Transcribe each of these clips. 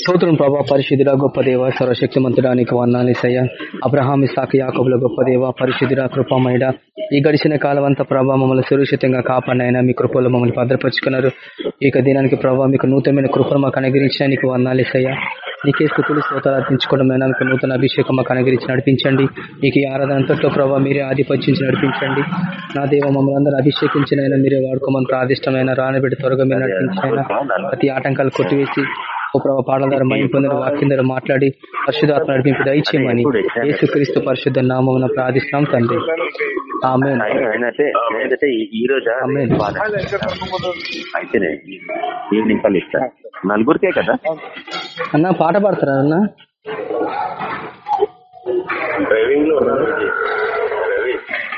స్తోత్రం ప్రభా పరిశుద్ధిరా గొప్ప దేవ సర్వశక్తిమంతుడానికి వందాలేసయ్య అబ్రహామి ఇసాక్ యాకబుల గొప్ప దేవ పరిశుద్ధిరా కృపమైడ ఈ గడిచిన కాలం అంతా ప్రభా మమ్మల్ని సురక్షితంగా కాపాడినైనా మీ కృపలో మమ్మల్ని భద్రపరుచుకున్నారు. ఇక దినానికి ప్రభావ మీకు నూతనమైన కృపను మాకు అనుగ్రహించిన నీకు వందాలేసయ్య నీకే స్థుతులు స్తోతాలు అర్పించుకోవడమైనా మీకు నూతన అభిషేకం మాకు అనుగ్రహించి నడిపించండి. మీకు ఈ ఆరాధన అంతట్లో ప్రభావ మీరే ఆధిపత్యించి నడిపించండి. నా దేవ మమ్మల్ని అందరూ అభిషేకించినైనా మీరే వాడుకోమని ప్రాదిష్టమైన రానబెట్టి త్వరగా మీరు నడిపించిన ప్రతి ఆటంకాలు కొట్టివేసి ఓ ప్రభావ పాటల ద్వారా మైండ్ పొందిన వాక్యం ద్వారా మాట్లాడి పరిశుధాత్మ నడిపింపు దయచేయమని యేసుక్రీస్తు పరిశుద్ధ నామమున ప్రార్థిస్తున్నాం తండ్రి. ఆమె అయితే నేనైతే ఈ రోజు? ఆమేన్. అయితేనే ఈవినింగ్ కల్ ఇస్తా నలుగురికే కదా? అన్న పాట పాడతారా అన్న? డ్రైవింగ్లో ఉన్నాను.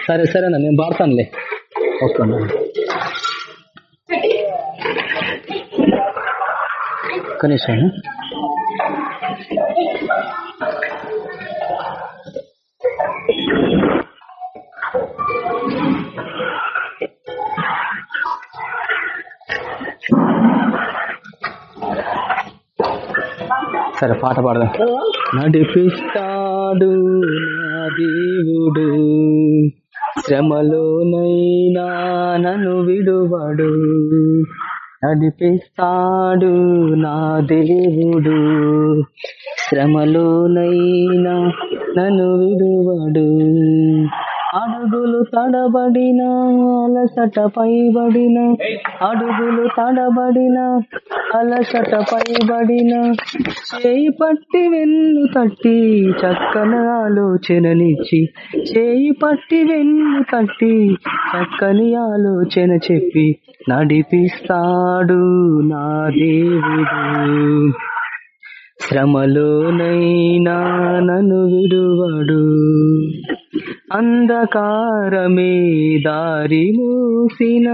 సరే సరే అన్న నేను పాడతానులే. ఓకే అన్న. ఒక్క సరే పాట పాడదాం. నడిపిస్తాడు నా దేవుడు. శ్రమలోనైనా నన్ను విడువడు. నడిపిస్తాడు నా దేవుడు. శ్రమలోనైనా నన్ను విడువడు. తడబడిన అలసట పైబడిన అడుగులు తడబడిన అలసట పైబడిన చేయి పట్టి వెన్ను తట్టి చక్కన ఆలోచననిచ్చి చేయి పట్టి వెన్ను తట్టి చక్కని ఆలోచన చెప్పి నడిపిస్తాడు నా దేవుడు. శ్రమలోనైనా నన్ను విడువడు. అంధకారమే దారి మూసిన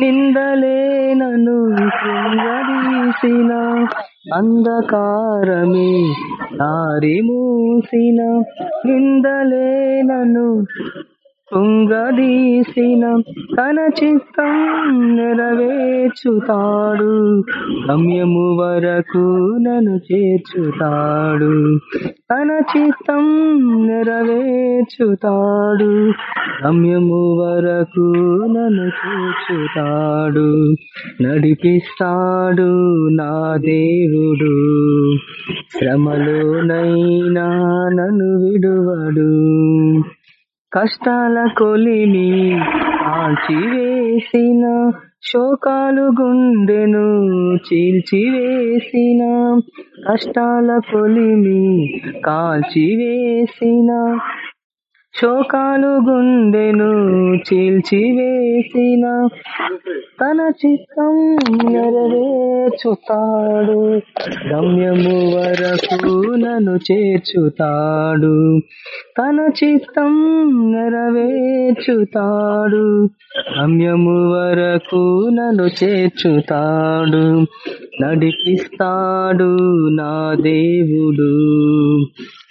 నిందలే నన్ను కృంగదీసిన. అంధకారమే దారి మూసిన నిందలే నన్ను తుంగదీసిన తన చిత్తం నెరవేర్చుతాడు. గమ్యము వరకు నన్ను చేర్చుతాడు. తన చిత్తం నెరవేర్చుతాడు. గమ్యము వరకు నన్ను చేర్చుతాడు. నడిపిస్తాడు నా దేవుడు. శ్రమలోనైనా కష్టాల కొలిమి ఆల్చివేసిన శోకాలు గుండెను చీల్చివేసిన కష్టాల కొలిమి కాల్చివేసిన శోకాలు గుండెను చీల్చివేసిన తన చిత్తం నెరవేర్చుతాడు. గమ్యము వరకు నన్ను చేర్చుతాడు. తన చిత్తం నెరవేర్చుతాడు. గమ్యము వరకు నన్ను చేర్చుతాడు. నడిపిస్తాడు నా దేవుడు.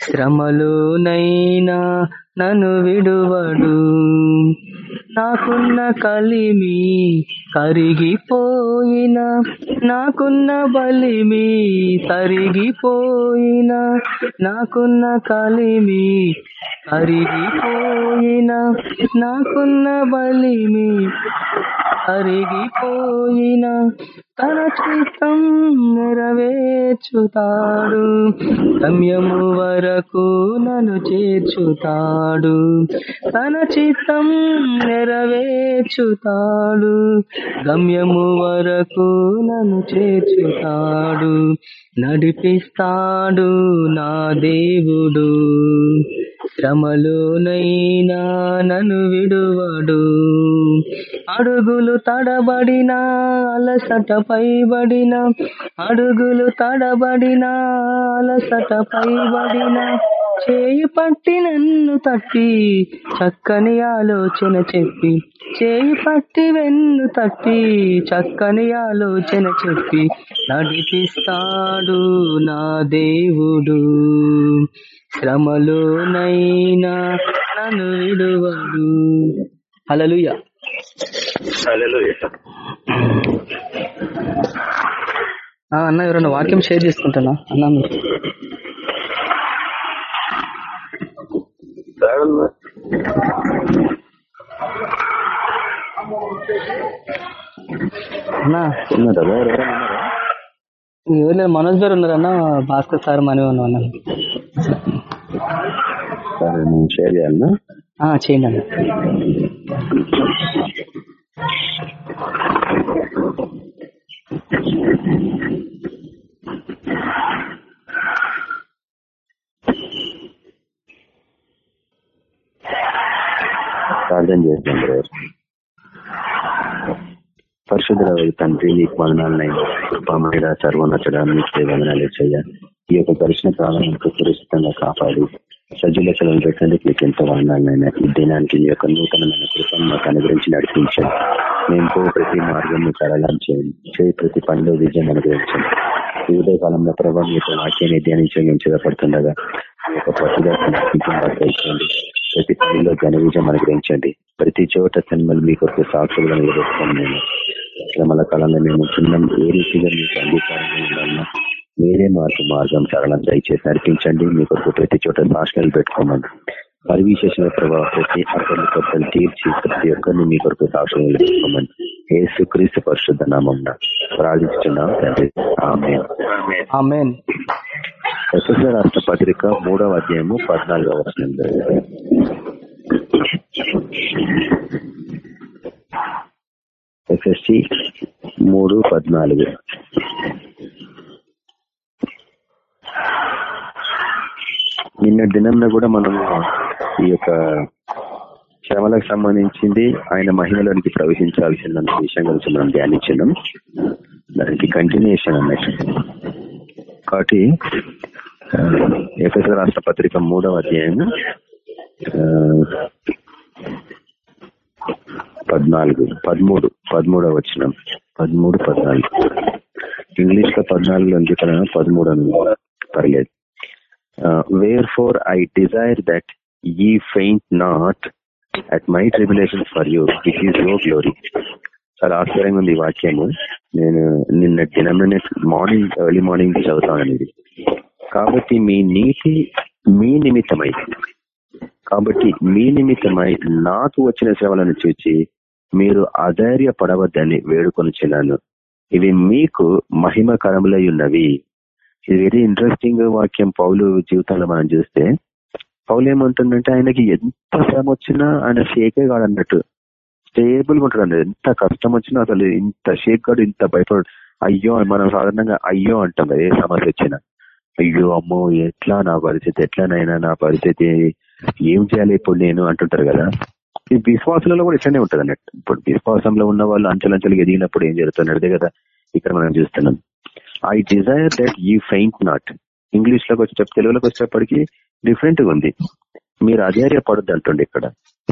శ్రమలోనైనా నన్ను విడువడు. నాకున్న కలిమి కరిగిపోయిన నాకున్న బలిమి కరిగిపోయిన నాకున్న కలిమి కరిగిపోయిన నాకున్న బలిమి అరిగిపోయిన తన చిత్తం నెరవేర్చుతాడు. గమ్యము వరకు నన్ను చేర్చుతాడు. తన చిత్తం నెరవేర్చుతాడు. గమ్యము వరకు నన్ను చేర్చుతాడు. నడిపిస్తాడు నా దేవుడు. శ్రమలోనైనా నన్ను విడువడు. అడుగులు తడబడిన అలసట పైబడిన. అడుగులు తడబడిన అలసట పైబడిన. చేయి పట్టి నన్ను తట్టి చక్కని ఆలోచన చెప్పి. చేయి పట్టి వెన్ను తట్టి చక్కని ఆలోచన చెప్పి. నడిపిస్తాడు నా దేవుడు. శ్రమలోనైనా నన్ను విడువడు. హల్లెలూయా. అన్న ఎవరైనా వాక్యం షేర్ చేసుకుంటున్నా అన్న అన్న ఎవరు మనోజ్ గారు ఉన్నారన్న భాస్కర్ సార్ మనమే ఉన్నాం అన్న. సరే నేను షేర్ చేయాలన్నా ఆ, చేయండి అన్న. ప్రార్థన చేస్తాం బ్రదర్. పరిశుద్ధ తండ్రి నీకు వదనాలనైనా కృపమైన సర్వోన్నతుడ మీకు వదనాలు చెయ్య. ఈ యొక్క దర్శన కాలం సురక్షితంగా కాపాడు. సజ్జులకలను పెట్టినందుకు మీకు ఎంతో వదనాలనైనా ఈ దినానికి మీ యొక్క నూతనమైన కృపను మాకు అనుగ్రహించి నడిపించండి. మేము పో ప్రతి మార్గం సరళం చేయండి. చేయి ప్రతి పనిలో విజయం అనుగ్రహించండి. ఈ ఉదయ కాలంలో ప్రభావం యొక్క వాక్యాన్ని ధ్యానించబడుతుండగా మీ యొక్క పట్టుదల నడిపించండి ప్రతి పనిలో ఘన విజయం అనుగ్రహించండి. ప్రతి చోట తన్మలు మీ కొరకు సాక్షులుగా నిలబెట్టుకోండి నేను శ్రమల కాలంలో మేము చిన్న ఏ రీతిగా మీకు అంగీకారంగా ఉండాలన్నా మీరే మాకు మార్గం సరళం దయచేసి నడిపించండి. మీ కొరకు ప్రతి చోట సాక్షులు పెట్టుకోమని. పరివిశేషణ ప్రభావ ప్రతి అక్కడిని కొత్తలు తీర్చి ప్రతి ఒక్కరిని మీ కొరకు సాక్షులు నిలబెట్టుకోమని. ఏసు క్రీస్తు పరిశుద్ధ నామం ప్రార్థిస్తున్నాం తండ్రి. ఆమేన్. ఆమెన్. ఎస్ఎస్ఆర్ రాష్ట్ర పత్రిక మూడవ అధ్యాయము పద్నాలుగవ వచనం. ఎస్ఎస్సి మూడు పద్నాలుగు. నిన్న దినంలో కూడా మనం ఈ యొక్క శ్రమలకు సంబంధించింది ఆయన మహిమలోనికి ప్రవేశించాల్సిన విషయం గురించి మనం ధ్యానించినాం. దానికి కంటిన్యూషన్ అన్నట్టు కాబట్టి ఎఫ్ఎస్ రాష్ట్ర పత్రిక మూడవ అధ్యాయం పద్నాలుగు పదమూడు పదమూడవ వచ్చిన పదమూడు పద్నాలుగు. ఇంగ్లీష్లో పద్నాలుగులో ఉంది పదమూడు అని పర్లేదు. Wherefore I desire that ye faint not at my tribulation for you which is your glory చాలా ఆశ్చర్యంగా ఉంది ఈ వాక్యము. నేను నిన్న దినమైన మార్నింగ్ ఎర్లీ మార్నింగ్ చదువుతాను ఇది కాబట్టి మీ నీతి మీ నిమిత్తమై. కాబట్టి మీ నిమిత్తమై నాకు వచ్చిన సేవలను చూచి మీరు అధైర్య పడవద్దని వేడుకొని వేడుకొనిచున్నాను. ఇవి మీకు మహిమకరములై ఉన్నవి. ఇది వెరీ ఇంట్రెస్టింగ్ వాక్యం పౌలు జీవితంలో మనం చూస్తే. పౌలు ఏమంటుందంటే ఆయనకి ఎంత శ్రమ వచ్చినా ఆయన షేకే కాడు అన్నట్టు స్టేబుల్ ఉంటాడు ఎంత కష్టం వచ్చినా అసలు ఇంత షేక్ కాడు ఇంత భయపడు. అయ్యో మనం సాధారణంగా అయ్యో అంటాం ఏ సమస్య వచ్చినా. అయ్యో అమ్మో ఎట్లా నా పరిస్థితి ఎట్లానైనా నా పరిస్థితి ఏం చేయాలి ఇప్పుడు నేను అంటుంటారు కదా. ఈ విశ్వాసంలో కూడా ఇట్లానే ఉంటుంది అన్నట్టు ఇప్పుడు విశ్వాసంలో ఉన్న వాళ్ళు అంచెలంచెలు ఎదిగినప్పుడు ఏం జరుగుతున్నదే కదా ఇక్కడ మనం చూస్తున్నాం. I desire that you faint not ఇంగ్లీష్లోకి వచ్చేటప్పుడు తెలుగులోకి వచ్చేటప్పటికి డిఫరెంట్గా ఉంది. మీరు అధైర్యపడద్దు అంటుండే ఇక్కడ.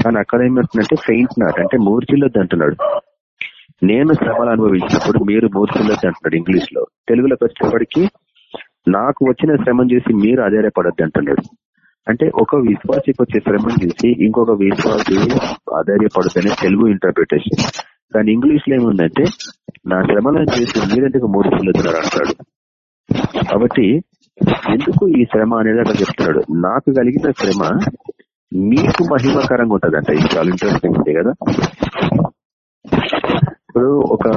కానీ అక్కడ ఏమంటుందంటే ఫెయింట్ నాట్ అంటే మూర్చిల్లొద్దు అంటున్నాడు. నేను శ్రమలు అనుభవించినప్పుడు మీరు మూర్చిల్లొద్దు అంటున్నాడు ఇంగ్లీష్లో. తెలుగులోకి వచ్చేటప్పటికి నాకు వచ్చిన శ్రమను చూసి మీరు ఆధారపడద్దు అంటున్నాడు. అంటే ఒక విశ్వాసికి వచ్చే శ్రమను చూసి ఇంకొక విశ్వాసి ఆధార్యపడుతుందనే తెలుగు ఇంటర్ప్రిటేషన్ కానీ ఇంగ్లీష్లో ఏముందంటే నా శ్రమలను చేసి మీరెందుకు మూడు చెల్లుతున్నారు అంటాడు కాబట్టి ఎందుకు ఈ శ్రమ అనేది అక్కడ చెప్తున్నాడు? నాకు కలిగిన శ్రమ మీకు మహిమకరంగా ఉంటదంట. ఇది చాలా ఇంట్రెస్టింగ్ ఉంది కదా? ఇప్పుడు ఒక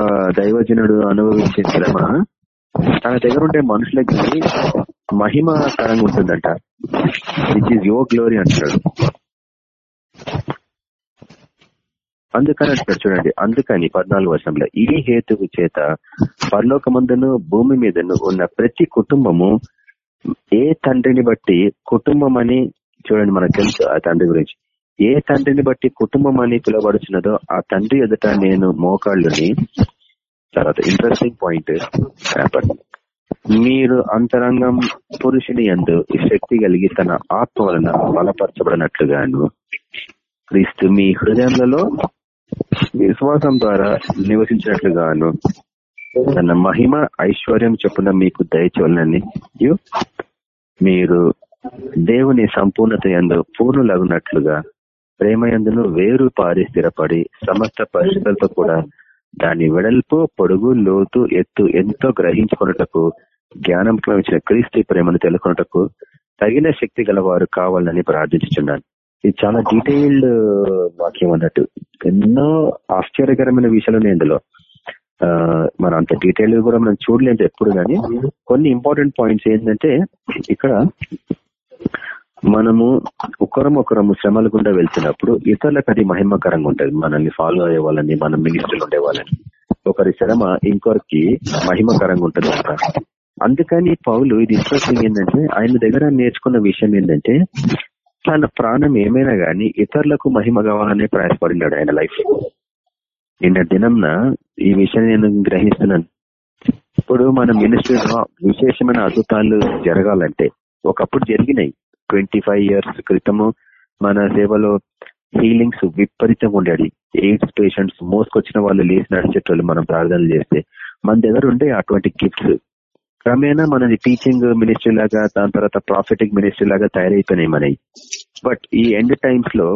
దైవజనుడు అనుభవించే శ్రమ తన దగ్గర ఉండే మనుషులకి మహిమకరంగా ఉంటుందంట. విచ్ ఈజ్ యువర్ గ్లోరీ అంటాడు. అందుకని అంటారు చూడండి అందుకని పద్నాలుగు వర్షంలో ఈ హేతువు చేత పరలోకమందును భూమి మీదను ఉన్న ప్రతి కుటుంబము ఏ తండ్రిని బట్టి కుటుంబం అని చూడండి మనకు తెలుసు ఆ తండ్రి గురించి. ఏ తండ్రిని బట్టి కుటుంబం అని పిలువబడుచున్నదో ఆ తండ్రి ఎదుట నేను మోకాళ్ళుని తర్వాత ఇంట్రెస్టింగ్ పాయింట్ మీరు అంతరంగం పురుషుని ఎందు శక్తి కలిగి తన ఆత్మ వలన బలపరచబడినట్లుగాను క్రీస్తు మీ హృదయంలో విశ్వాసం ద్వారా నివసించినట్లుగాను తన మహిమ ఐశ్వర్యం చెప్పున మీకు దయచోలని మీరు దేవుని సంపూర్ణత ఎందు పూర్ణులగునట్లుగా ప్రేమయందును వేరు పారి స్థిరపడి సమస్త పరిస్థితులతో కూడా దాని వెడల్పు పొడుగు లోతు ఎత్తు ఎంతో గ్రహించుకున్నటకు జ్ఞానం క్రమించిన క్రీస్తు ప్రేమను తెలుసుకున్నటకు తగిన శక్తి గలవారు కావాలని ప్రార్థించున్నాను ఇది చాలా డీటెయిల్డ్ వాక్యం అన్నట్టు. ఎన్నో ఆశ్చర్యకరమైన విషయాలు ఉన్నాయి ఇందులో. మనం అంత డీటెయిల్ కూడా మనం చూడలేదు ఎప్పుడు కానీ. కొన్ని ఇంపార్టెంట్ పాయింట్స్ ఏంటంటే ఇక్కడ మనము ఒకరం ఒకరము శ్రమల గుండా వెళ్తున్నప్పుడు ఇతరులకు అది మహిమకరంగా ఉంటది. మనల్ని ఫాలో అయ్యే వాళ్ళని మన మినిస్టర్లు ఉండే వాళ్ళని. ఒకరి శ్రమ ఇంకొకరికి మహిమకరంగా ఉంటుంది అందుకని పౌలు ఇది ఇంట్రెస్టింగ్ ఏంటంటే ఆయన దగ్గర నేర్చుకున్న విషయం ఏంటంటే తన ప్రాణం ఏమైనా కానీ ఇతరులకు మహిమ కావాలనే ప్రయాసపడినాడు ఆయన లైఫ్. నిన్న దినంన ఈ విషయం నేను గ్రహిస్తున్నాను. ఇప్పుడు మన మినిస్ట్రీలో విశేషమైన అద్భుతాలు జరగాలంటే ఒకప్పుడు జరిగినాయి. ట్వంటీ ఫైవ్ ఇయర్స్ క్రితము మన సేవలో హీలింగ్స్ విపరీతంగా ఉండేది ఎయిడ్స్ పేషెంట్స్ మోసుకొచ్చిన వాళ్ళు లేచి నడిచేటోళ్ళు మనం ప్రార్థనలు చేస్తే మన దగ్గర ఉండే అటువంటి గిఫ్ట్స్ క్రమేణా మనది టీచింగ్ మినిస్ట్రీ లాగా దాని తర్వాత ప్రాఫిటిక్ మినిస్ట్రీ లాగా తయారైపోయినాయి మనవి బట్ ఈ ఎండ్ టైమ్స్లో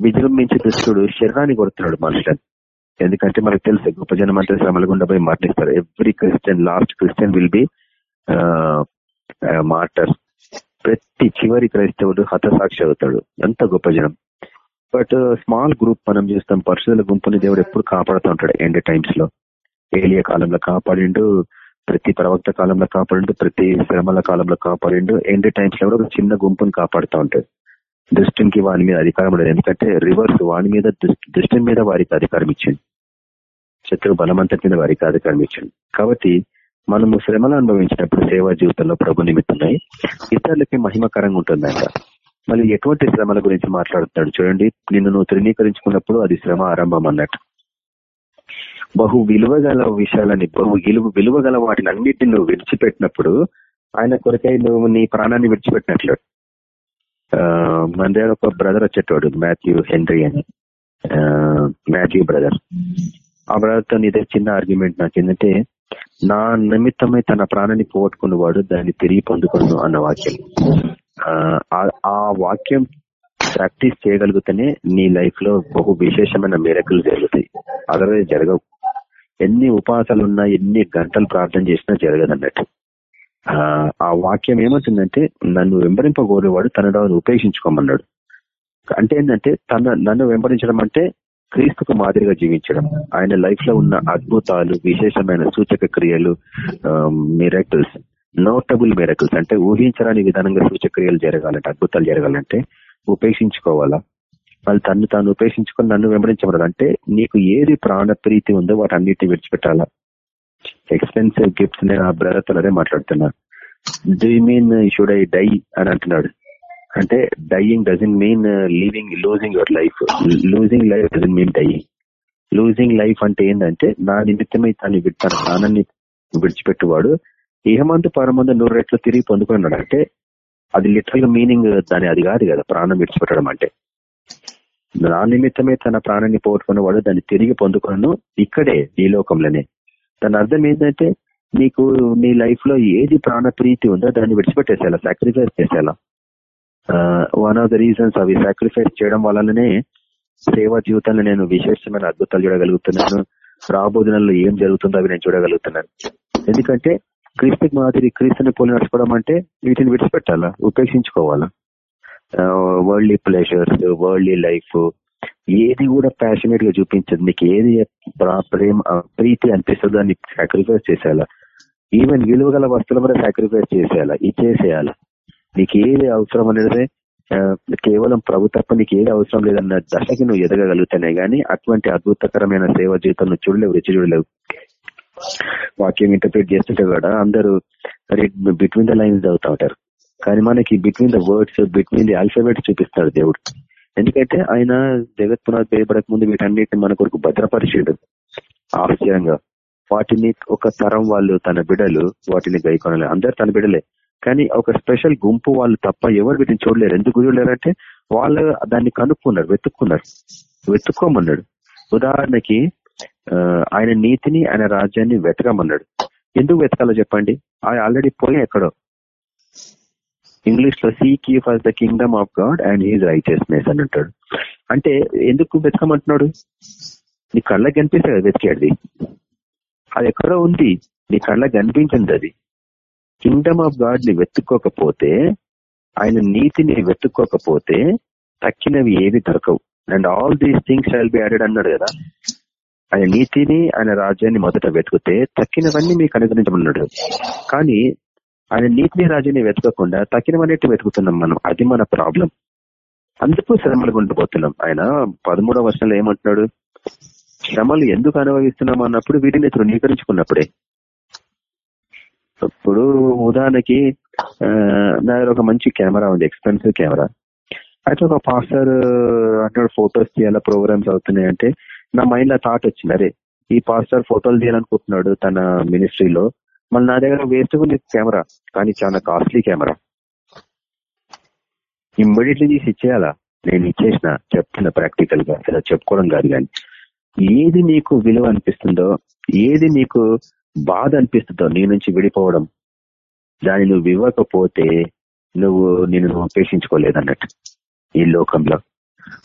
విజృంభించి దుష్టుడు శరీరాన్ని కొడుతున్నాడు మనుషులను ఎందుకంటే మనకు తెలుసు గొప్ప జనం అంతా శ్రమల గుండా పోయి మరణిస్తారు every Christian last Christian will be martyr ప్రతి చివరి క్రైస్తవుడు హతసాక్షి అవుతాడు. అంత గొప్ప జనం. బట్ స్మాల్ గ్రూప్ మనం చూస్తాం పరిశుధుల గుంపుని దేవుడు ఎప్పుడు కాపాడుతూ ఉంటాడు ఎండ్ టైమ్స్లో. ఏలియా కాలంలో కాపాడిండు ప్రతి ప్రవక్త కాలంలో కాపాడు ప్రతి శ్రమల కాలంలో కాపాడిండు. ఎండ్ టైమ్స్లో కూడా ఒక చిన్న గుంపును కాపాడుతూ ఉంటాడు దుష్టునికి వాని మీద అధికారం లేదు ఎందుకంటే రివర్స్ వాని మీద దుష్టి మీద వారికి అధికారం ఇచ్చింది. శత్రు బలమంతటి మీద వారికి అధికారం ఇచ్చింది. కాబట్టి మనము శ్రమలు అనుభవించినప్పుడు సేవా జీవితంలో ప్రభు నిమిత్తున్నాయి ఇతరులకి మహిమకరంగా ఉంటుందంట. మళ్ళీ ఎటువంటి శ్రమల గురించి మాట్లాడుతున్నాడు చూడండి. నిన్ను నువ్వు తృణీకరించుకున్నప్పుడు అది శ్రమ ఆరంభం అన్నట్టు. బహు విలువగల విషయాలని బహు విలువ విలువగల వాటిని అన్నిటిని నువ్వు విడిచిపెట్టినప్పుడు ఆయన కొరకై నువ్వు నీ ప్రాణాన్ని విడిచిపెట్టినట్లు. మన దగ్గర ఒక బ్రదర్ వచ్చేటోడు మాథ్యూ హెన్రీ అని. Matthew brother. ఆ బ్రదర్తో చిన్న ఆర్గ్యుమెంట్ నాకు ఏంటంటే నా నిమిత్తమై తన ప్రాణాన్ని పోగొట్టుకున్నవాడు దాన్ని తిరిగి పొందుకోను అన్న వాక్యం. ఆ వాక్యం ప్రాక్టీస్ చేయగలిగితేనే నీ లైఫ్లో బహు విశేషమైన మేరకులు జరుగుతాయి. అదర్వైజ్ జరగవు. ఎన్ని ఉపాసాలు ఉన్నా ఎన్ని గంటలు ప్రార్థన చేసినా జరగదు అన్నట్టు ఆ వాక్యం ఏమవుతుందంటే నన్ను వెంబడింపగోరేవాడు తనలో ఉపేక్షించుకోమన్నాడు. అంటే ఏంటంటే తన నన్ను వెంబడించడం అంటే క్రీస్తుకు మాదిరిగా జీవించడం. ఆయన లైఫ్లో ఉన్న అద్భుతాలు విశేషమైన సూచక క్రియలు మిరకల్స్ నోటబుల్ మిరకల్స్ అంటే ఊహించరాని విధానంగా సూచక్రియలు జరగాలంటే అద్భుతాలు జరగాలంటే ఉపేక్షించుకోవాలా? వాళ్ళు తను తాను ఉపేక్షించుకొని నన్ను వెంబడించబడదు అంటే నీకు ఏది ప్రాణప్రీతి ఉందో వాటి అన్నిటిని విడిచిపెట్టాలా? ఎక్స్పెన్సివ్ గిఫ్ట్స్ నేను ఆ బ్రదర్ అదే మాట్లాడుతున్నా do mean should I die అని అంటున్నాడు. అంటే dying doesn't mean leaving losing your life losing life doesn't mean dying losing life అంటే ఏంటంటే నా నిమిత్తమై తను తన ప్రాణాన్ని విడిచిపెట్టువాడు. ఏమందు పరమందు నూరు రెట్లు తిరిగి పొందుకున్నాడు అంటే అది లిటరల్ మీనింగ్ దాని అది కాదు కదా ప్రాణం విడిచిపెట్టడం అంటే. నా నిమిత్తమే తన ప్రాణాన్ని పోగొట్టుకున్న వాడు దాన్ని తిరిగి పొందుకున్నాను ఇక్కడే ఈ లోకంలోనే. దాని అర్థం ఏంటంటే నీకు నీ లైఫ్లో ఏది ప్రాణ ప్రీతి ఉందో దాన్ని విడిచిపెట్టేసేలా సాక్రిఫైస్ చేసేలా వన్ ఆఫ్ ద రీజన్స్ అవి సాక్రిఫైస్ చేయడం వల్లనే సేవా జీవితంలో నేను విశేషమైన అద్భుతాలు చూడగలుగుతున్నాను. రాబోదినంలో ఏం జరుగుతుందో అవి నేను చూడగలుగుతున్నాను. ఎందుకంటే క్రీస్తుకి మాదిరి క్రీస్తుని పోలి నడుచుకోవడం అంటే వీటిని విడిచిపెట్టాలా? ఉపేక్షించుకోవాలా? వరల్డ్లీ ప్లెజర్స్ వరల్డ్లీ లైఫ్ ఏది కూడా ప్యాషనేట్గా చూపించదు. మీకు ఏది ప్రేమ ప్రీతి అనిపిస్తుందో దాన్ని సాక్రిఫైస్ చేసేయాలా? ఈవెన్ విలువ గల వస్తువులు కూడా సాక్రిఫైస్ చేసేయాలా? ఇచ్చేసేయాలా? నీకు ఏది అవసరం అనేది కేవలం ప్రభు తప్ప నీకు ఏది అవసరం లేదన్న దశకి నువ్వు ఎదగగలుగుతానే గానీ అటువంటి అద్భుతకరమైన సేవ జీవితం నువ్వు చూడలేవు రుచి చూడలేవు. వాక్యం ఇంటర్ప్రిట్ చేస్తుంటే కూడా అందరూ బిట్వీన్ ద లైన్స్ చదువుతా ఉంటారు. కానీ మనకి between the words between the alphabet చూపిస్తాడు దేవుడు. ఎందుకంటే ఆయన జగత్ పునాది పేయబడక ముందు వీటన్నిటిని మన కొరకు భద్రపరిచేడు. ఆశ్చర్యంగా. వాటిని ఒక తరం వాళ్ళు తన బిడలు వాటిని గైకొనలే. అందరు తన బిడలే. కానీ ఒక స్పెషల్ గుంపు వాళ్ళు తప్ప ఎవరు వీటిని చూడలేరు. ఎందుకు చూడలేరంటే వాళ్ళు దాన్ని కనుక్కున్నారు వెతుక్కున్నారు. వెతుక్కోమన్నాడు. ఉదాహరణకి ఆయన నీతిని ఆయన రాజ్యాన్ని వెతకమన్నాడు. ఎందుకు వెతకాలో చెప్పండి? ఆయన ఆల్రెడీ పోయి ఎక్కడో. ఇంగ్లీష్లో seek you for the kingdom of God and his righteousness అని అంటాడు. అంటే ఎందుకు వెతకమంటున్నాడు? నీ కళ్ళకి కనిపిస్తే కదా వెతికాడిది అది ఎక్కడో ఉంది. నీ కళ్ళకి కనిపించింది అది. కింగ్డమ్ ఆఫ్ గాడ్ని వెతుక్కోకపోతే ఆయన నీతిని వెతుక్కోకపోతే తక్కినవి ఏవి దొరకవు. And all these things shall be added అన్నాడు కదా. ఆయన నీతిని ఆయన రాజ్యాన్ని మొదట వెతికితే తక్కినవన్నీ మీకు అనుగ్రహించమన్నాడు. కానీ ఆయన నీతిని రాజుని వెతకకుండా తక్కినవన్నిటి వెతుకుతున్నాం మనం. అది మన ప్రాబ్లం. అందుకు శ్రమలు గుండిపోతున్నాం ఆయన పదమూడవ వర్షంలో ఏమంటున్నాడు? శ్రమలు ఎందుకు అనుభవిస్తున్నాం అన్నప్పుడు వీటిని తృణీకరించుకున్నప్పుడే. ఇప్పుడు ఉదాహరణకి నా దగ్గర ఒక మంచి కెమెరా ఉంది ఎక్స్పెన్సివ్ కెమెరా. అయితే ఒక పాస్టర్ అంటాడు ఫొటోస్ తీయాలా? ప్రోగ్రామ్స్ అవుతున్నాయి. అంటే నా మైండ్లో థాట్ వచ్చింది. అరే ఈ పాస్టర్ ఫోటోలు తీయాలనుకుంటున్నాడు తన మినిస్ట్రీలో మళ్ళీ నా దగ్గర వేస్ట్ ఉంది కెమెరా కానీ చాలా కాస్ట్లీ కెమెరా ఇమ్మీడియట్లీ తీసి ఇచ్చేయాలా? నేను ఇచ్చేసిన చెప్తున్నా ప్రాక్టికల్గా ఇలా చెప్పుకోవడం కాదు కానీ. ఏది నీకు విలువ అనిపిస్తుందో ఏది నీకు బాధ అనిపిస్తుందో నీ నుంచి విడిపోవడం దాన్ని నువ్వు ఇవ్వకపోతే నువ్వు నేను ఉపేక్షించుకోలేదన్నట్టు ఈ లోకంలో.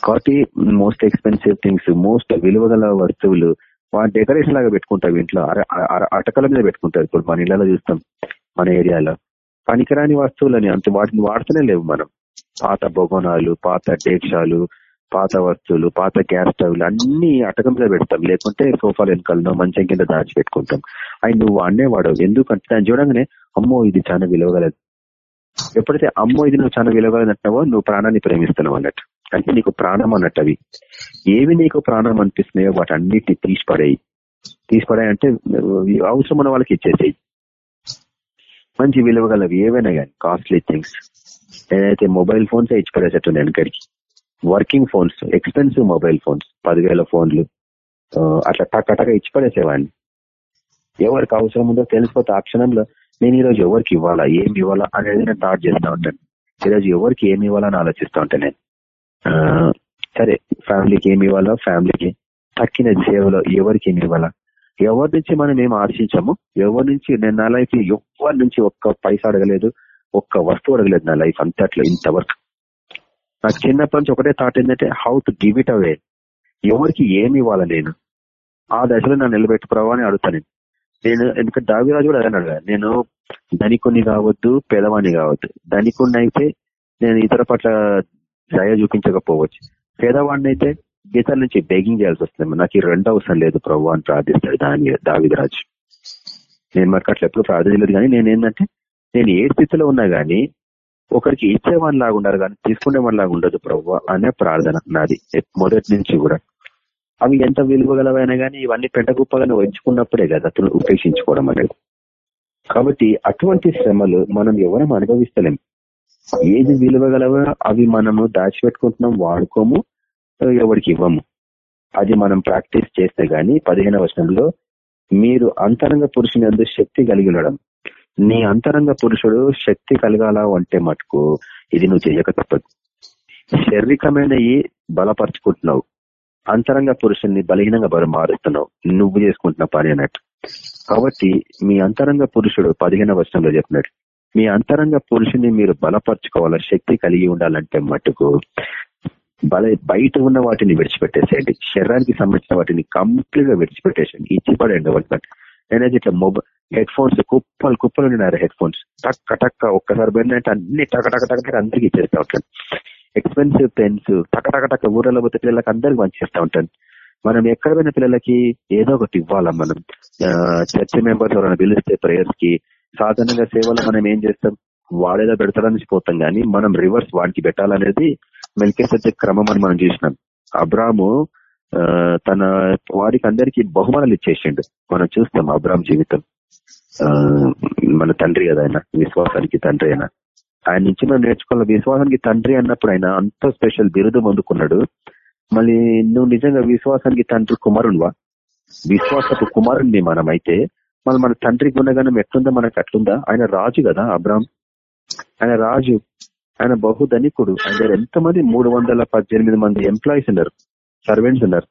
కాబట్టి మోస్ట్ ఎక్స్పెన్సివ్ థింగ్స్ మోస్ట్ విలువగల వస్తువులు వాటి డెకరేషన్ లాగా పెట్టుకుంటావు ఇంట్లో. అటకల మీద పెట్టుకుంటారు ఇప్పుడు మన ఇళ్ళలో చూస్తాం మన ఏరియాలో. పనికిరాని వస్తువులని అంత వాటిని వాడుతూనే లేవు మనం. పాత బొగోనాలు పాత డేక్షాలు పాత వస్తువులు పాత గ్యాస్ స్టవ్లు అన్ని అటకం మీద పెడతాం. లేకుంటే సోఫాలు వెనకాలనో మంచం కింద దాచి పెట్టుకుంటాం. అవి నువ్వు అన్నేవాడు ఎందుకంటే దాన్ని చూడగానే అమ్మో ఇది చాలా విలువగలదు. ఎప్పుడైతే అమ్మో ఇది నువ్వు చాలా విలువగలదంటున్నావో నువ్వు ప్రాణాన్ని ప్రేమిస్తున్నావు అన్నట్టు. అంటే నీకు ప్రాణం అన్నట్టు అవి ఏవి నీకు ప్రాణం అనిపిస్తున్నాయో వాటి అన్నిటిని తీసిపడేయి. తీసిపడాయి అంటే అవసరం ఉన్న వాళ్ళకి ఇచ్చేసేయి. మంచి విలువగలవి ఏవైనా కానీ కాస్ట్లీ థింగ్స్ నేనైతే మొబైల్ ఫోన్స్ ఇచ్చిపడేసేట్టు నేను వెనకడికి. Working phones expensive mobile phones పదివేల ఫోన్లు. అట్లా టక్క టక్క ఎవరికి అవసరం ఉందో తెలిసిపోతే ఆ క్షణంలో నేను ఈరోజు ఎవరికి ఇవ్వాలా ఏమి ఇవ్వాలా అనేది నేను థాట్ చేస్తూ ఉంటాను. ఈరోజు ఎవరికి ఏమి ఇవ్వాలని ఆలోచిస్తూ ఉంటాను నేను. సరే ఫ్యామిలీకి ఏమి ఇవ్వాలా? ఫ్యామిలీకి తక్కిన సేవలో ఎవరికి ఏమి ఇవ్వాలా? ఎవరి నుంచి మనం ఏం ఆశించాము? ఎవరి నుంచి నేను నా లైఫ్ ఎవరి నుంచి ఒక్క పైసా అడగలేదు ఒక్క వస్తువు అడగలేదు నా లైఫ్ అంతట్లో ఇంతవరకు. నాకు చిన్నప్పటి నుంచి ఒకటే థాట్ ఏంటంటే how to give it away ఎవరికి ఏమి ఇవ్వాలా నేను? ఆ దశలో నన్ను నిలబెట్టుకురావా అని అడుగుతాను నేను. ఎందుకంటే దావిరాజు కూడా అదే అడగా నేను ధనికుని కావద్దు పేదవాణ్ణి కావద్దు. ధనికుణ్ణి అయితే నేను ఇతర పట్ల దయ చూపించకపోవచ్చు. పేదవాడిని అయితే గీతాల నుంచి బేగింగ్ చేయాల్సి వస్తుంది. నాకు ఈ రెండు అవసరం లేదు ప్రభు అని ప్రార్థిస్తాడు దాని దావిదరాజు. నేను మరి అట్లా ఎప్పుడు ప్రార్థించలేదు కానీ నేను ఏంటంటే నేను ఏ స్థితిలో ఉన్నా గానీ ఒకరికి ఇచ్చేవాని లాగా ఉండరు కానీ తీసుకునేవాని లాగా ఉండదు ప్రభు అనే ప్రార్థన నాది. మొదటి నుంచి కూడా. అవి ఎంత విలువగలవైనా కానీ ఇవన్నీ పెంటగుప్పగా నువ్వు ఎంచుకున్నప్పుడే కదా అతను ఉపేక్షించుకోవడం అనేది. కాబట్టి అటువంటి శ్రమలు మనం ఎవరం అనుభవిస్తలేం. ఏది విలువగలవో అవి మనము దాచిపెట్టుకుంటున్నాం వాడుకోము ఎవరికి ఇవ్వము. అది మనం ప్రాక్టీస్ చేస్తే గాని పదిహేను వర్షంలో మీరు అంతరంగ పురుషుని అందు శక్తి కలిగి ఉండడం. నీ అంతరంగ పురుషుడు శక్తి కలగాల అంటే మటుకు ఇది నువ్వు చేయక తప్పదు. శారీరకమైనవి బలపరుచుకుంటున్నావు. అంతరంగ పురుషుణ్ణి బలహీనంగా బల మారుస్తున్నావు. నువ్వు చేసుకుంటున్న పని అన్నట్టు. కాబట్టి మీ అంతరంగ పురుషుడు పదిహేను వర్షంలో చెప్పినట్టు మీ అంతరంగ పురుషుని మీరు బలపరచుకోవాల శక్తి కలిగి ఉండాలంటే మటుకు బల బయట ఉన్న వాటిని విడిచిపెట్టేసేయండి. శరీరానికి సంబంధించిన వాటిని కంప్లీట్గా విడిచిపెట్టేసేయండి ఇచ్చిపడండి వాళ్ళకి నేనైతే ఇట్లా మొబైల్ హెడ్ ఫోన్స్ కుప్పలు కుప్పలు ఉన్నారు హెడ్ ఫోన్స్. టక్క టక్క ఒక్కసారి పోయిందంటే అన్ని టక టక టక అందరికి ఇచ్చేస్తా ఉంటాను. ఎక్స్పెన్సివ్ పెన్స్ టక టక టక ఊరలో పోతే పిల్లలకి అందరికి పంచేస్తా ఉంటాను. మనం ఎక్కడ పోయిన పిల్లలకి ఏదో ఒకటి ఇవ్వాలా మనం. చర్చ్ మెంబర్స్ ఎవరైనా పిలిస్తే ప్రేయర్స్కి సాధారణంగా సేవలు మనం ఏం చేస్తాం? వాడేలా పెడతాడని పోతాం కానీ మనం రివర్స్ వాడికి పెట్టాలనేది మెల్కేసే క్రమం అని మనం చూసినాం. అబ్రాము తన వారికి అందరికి బహుమానాలు ఇచ్చేసిండు. మనం చూస్తాం అబ్రామ్ జీవితం. మన తండ్రి కదా ఆయన విశ్వాసానికి తండ్రి అయినా ఆయన నుంచి మనం నేర్చుకోవాలి. విశ్వాసానికి తండ్రి అన్నప్పుడు ఆయన అంత స్పెషల్ బిరుదు అందుకున్నాడు మళ్ళీ నువ్వు నిజంగా విశ్వాసానికి తండ్రి కుమారునివా? విశ్వాసపు కుమారుణ్ణి అయితే మళ్ళీ మన తండ్రి గుణగానం ఎట్లుందా మనకు అట్లుందా? ఆయన రాజు కదా అబ్రామ్ ఆయన రాజు ఆయన బహుధనికుడు. ఆయన దగ్గర ఎంతమంది? మూడు వందల పద్దెనిమిది మంది ఎంప్లాయీస్ ఉన్నారు. సర్వెంట్స్ ఉన్నారు.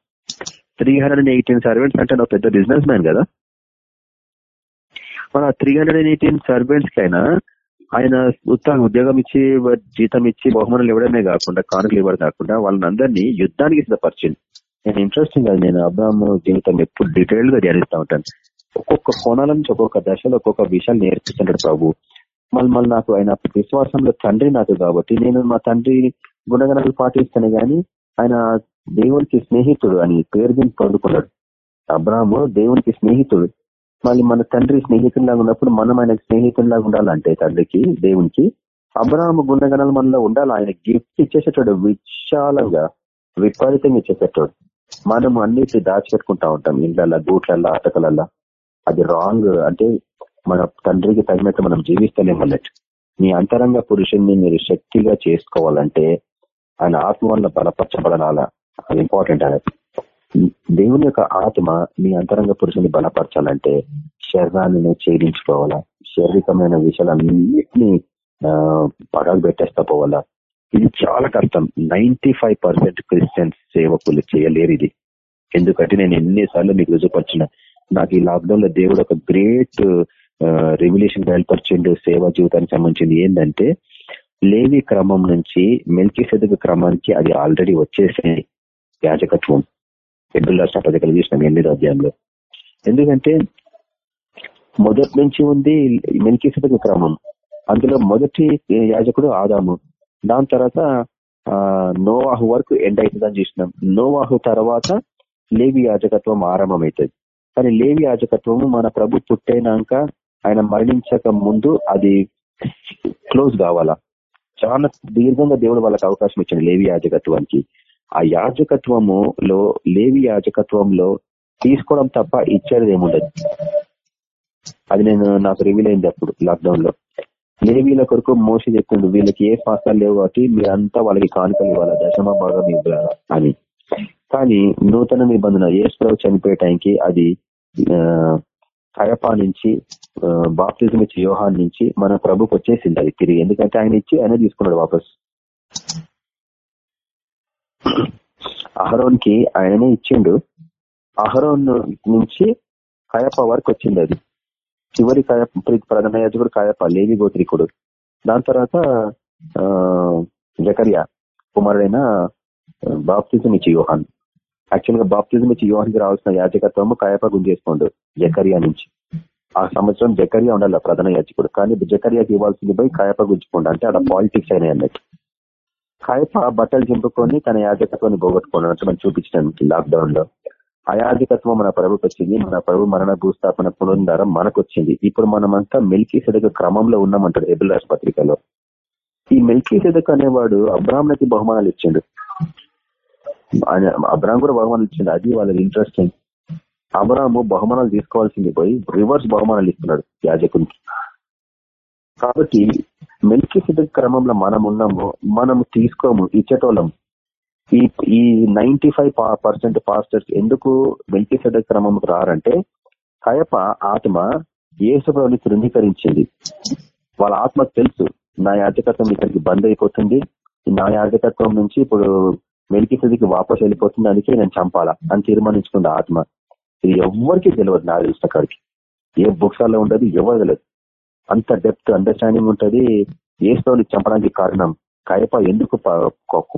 త్రీ హండ్రెడ్ ఎయిటీన్ సర్వెంట్స్ అంటే ఒక పెద్ద బిజినెస్ మ్యాన్ కదా. మన త్రీ హండ్రెడ్ ఎయిటీన్ సర్వెంట్స్ కైనా ఆయన ఉత్సాహం ఉద్యోగం ఇచ్చి జీతం ఇచ్చి బహుమానులు ఇవ్వడమే కాకుండా కానుకలు ఇవ్వడం కాకుండా వాళ్ళని అందరినీ యుద్ధానికి సిద్ధపరిచింది. నేను ఇంట్రెస్టింగ్ అది నేను అబ్రాహ్మ జీవితం ఎప్పుడు డీటెయిల్గా ధ్యానిస్తూ ఉంటాను. ఒక్కొక్క కోణాల నుంచి ఒక్కొక్క దశలో ఒక్కొక్క విషయాలు నేర్పిస్తున్నాడు ప్రభు. మళ్ళీ మళ్ళీ నాకు ఆయన విశ్వాసంలో తండ్రి నాకు కాబట్టి నేను మా తండ్రి గుణగణాలు పాటిస్తాను గాని ఆయన దేవునికి స్నేహితుడు అని పేరు దీన్ని పొందుకున్నాడు. అబ్రాహ్ము దేవునికి స్నేహితుడు. మళ్ళీ మన తండ్రి స్నేహితుల్లాగా ఉన్నప్పుడు మనం ఆయన స్నేహితుల్లాగా ఉండాలంటే తండ్రికి దేవునికి అబ్రాహ్మ గుణగణాలు మనలో ఉండాలి. ఆయన గిఫ్ట్ ఇచ్చేసేటాడు విశాలంగా విపరీతంగా ఇచ్చేసేటాడు. మనం అన్నిటి దాచిపెట్టుకుంటా ఉంటాం. ఇండ్లల్లో గూట్లల్లో అటకలల్లో. అది రాంగ్ అంటే మన తండ్రికి తగినట్టు మనం జీవిస్తలేము అన్నట్టు. మీ అంతరంగ పురుషుణ్ణి మీరు శక్తిగా చేసుకోవాలంటే ఆయన ఆత్మ వల్ల బలపరచబడాలా. అది ఇంపార్టెంట్ అనేది దేవుని యొక్క ఆత్మ నీ అంతరంగ పురుషుని బలపరచాలంటే శరీరాన్ని ఛేదించుకోవాలా? శారీరకమైన విషయాలన్నింటినీ పడాలు పెట్టేస్తా పోవాలా? ఇది చాలా కష్టం. నైన్టీ ఫైవ్ పర్సెంట్ క్రిస్టియన్స్ సేవకులు చేయలేరు ఇది. ఎందుకంటే నేను ఎన్నిసార్లు మీకు రుజుపరిచిన నాకు ఈ లాక్డౌన్లో దేవుడు ఒక గ్రేట్ రెవల్యూషన్ బయలుపరిచిండు సేవా జీవితానికి సంబంధించింది ఏంటంటే లేవి క్రమం నుంచి మెల్కి సెదుగు క్రమానికి అది ఆల్రెడీ వచ్చేసే యాజకత్వం. ఎడ్డు రాష్ట్ర పథకాలు చూసినాం ఎనిమిదో అధ్యాయంలో. ఎందుకంటే మొదటి నుంచి ఉంది మెల్కి సెదుగు క్రమం. అందులో మొదటి యాజకుడు ఆదాము. దాని తర్వాత నోవాహు వరకు ఎండ్ అవుతుందని చూసినాం. నోవాహు తర్వాత లేవి యాజకత్వం ఆరంభమవుతుంది. కానీ లేవి యాజకత్వము మన ప్రభు పుట్టైనాక ఆయన మరణించక ముందు అది క్లోజ్ కావాలా? చాలా దీర్ఘంగా దేవుడు వాళ్ళకి అవకాశం ఇచ్చింది లేవి యాజకత్వానికి. ఆ యాజకత్వములో లేవి యాజకత్వంలో తీసుకోవడం తప్ప ఇచ్చేది ఏముండదు. అది నేను నాకు రివీల్ అయింది అప్పుడు లాక్డౌన్లో లేవీల కొరకు మోసి చెప్తుండు వీళ్ళకి ఏ పాత్ర లేవు కాబట్టి మీరంతా వాళ్ళకి కానుకలు ఇవ్వాలా? దశమ భాగం ఇవ్వాలా? అని. కానీ నూతన నిబంధన ఏసుప్రభు చనిపోయే టైంకి అది కయపా నుంచి బాప్తిజం ఇచ్చి వ్యూహాన్ నుంచి మన ప్రభుకి వచ్చేసింది అది తిరిగి. ఎందుకంటే ఆయన ఇచ్చి ఆయన తీసుకున్నాడు వాపస్. అహరోన్కి ఆయననే ఇచ్చిండు. అహరోన్ నుంచి కయప వరకు వచ్చింది అది. చివరి కయప ప్రధాన యాజకుడు కయప లేవి గోత్రికుడు. దాని తర్వాత జకర్య కుమారుడైన బాప్తిజం ఇచ్చి యోహాన్. యాక్చువల్గా బాప్తిజం ఇచ్చి యోహాన్కి రావాల్సిన యాజకత్వము కాయప గుంజేసుకోండు జకరియా నుంచి. ఆ సంవత్సరం జకరియా ఉండాలి ప్రధాన యాజకుడు. కానీ జకరియాకి ఇవ్వాల్సింది పోయి కాయప గుంజుకోండి. అంటే అక్కడ పాలిటిక్స్ అయినాయి అన్నట్టు. కాయప బట్టలు చింపుకొని తన యాజకత్వాన్ని పోగొట్టుకున్నట్టు మనం చూపించడానికి లాక్డౌన్లో ఆ మన ప్రభుకి వచ్చింది మన ప్రభు మరణ భూస్థాపన పునరుద్ధారం మనకు వచ్చింది. ఇప్పుడు మనమంతా మెల్కీ సెదక క్రమంలో ఉన్నామంటాడు ఎబుల్ పత్రికలో. ఈ మెల్కీ సెదక్ అనేవాడు అబ్రాహ్మణకి బహుమానాలు ఇచ్చిండు. ఆయన అబ్రాహం కూడా బహుమానాలు ఇచ్చింది అది వాళ్ళకి ఇంట్రెస్టింగ్ అబ్రాహము బహుమానాలు తీసుకోవాల్సింది పోయి రివర్స్ బహుమానాలు ఇస్తున్నాడు యాజకునికి కాబట్టి మెల్కి క్రమంలో మనం ఉన్నాము మనం తీసుకోము ఇచ్చేటోళ్ళం. ఈ ఈ నైన్టీ పర్సెంట్ పాస్టర్స్ ఎందుకు మెల్కి క్రమంకి రారంటే కయప ఆత్మ ఏసుప్రభుని తృణీకరించింది. వాళ్ళ ఆత్మకు తెలుసు నా యాజకత్వం ఇక్కడికి బంద్ అయిపోతుంది. నా యాజకత్వం నుంచి ఇప్పుడు మెలికి స్థితికి వాపసు వెళ్ళిపోతుంది అందుకే నేను చంపాలా అని తీర్మానించుకుంది ఆత్మ. ఇది ఎవరికి తెలియదు నా తెలిసిన కాడికి. ఏ బుక్స్లో ఉండదు ఎవరు తెలియదు. అంత డెప్త్ అండర్స్టాండింగ్ ఉంటుంది. ఏ చంపడానికి కారణం కయప ఎందుకు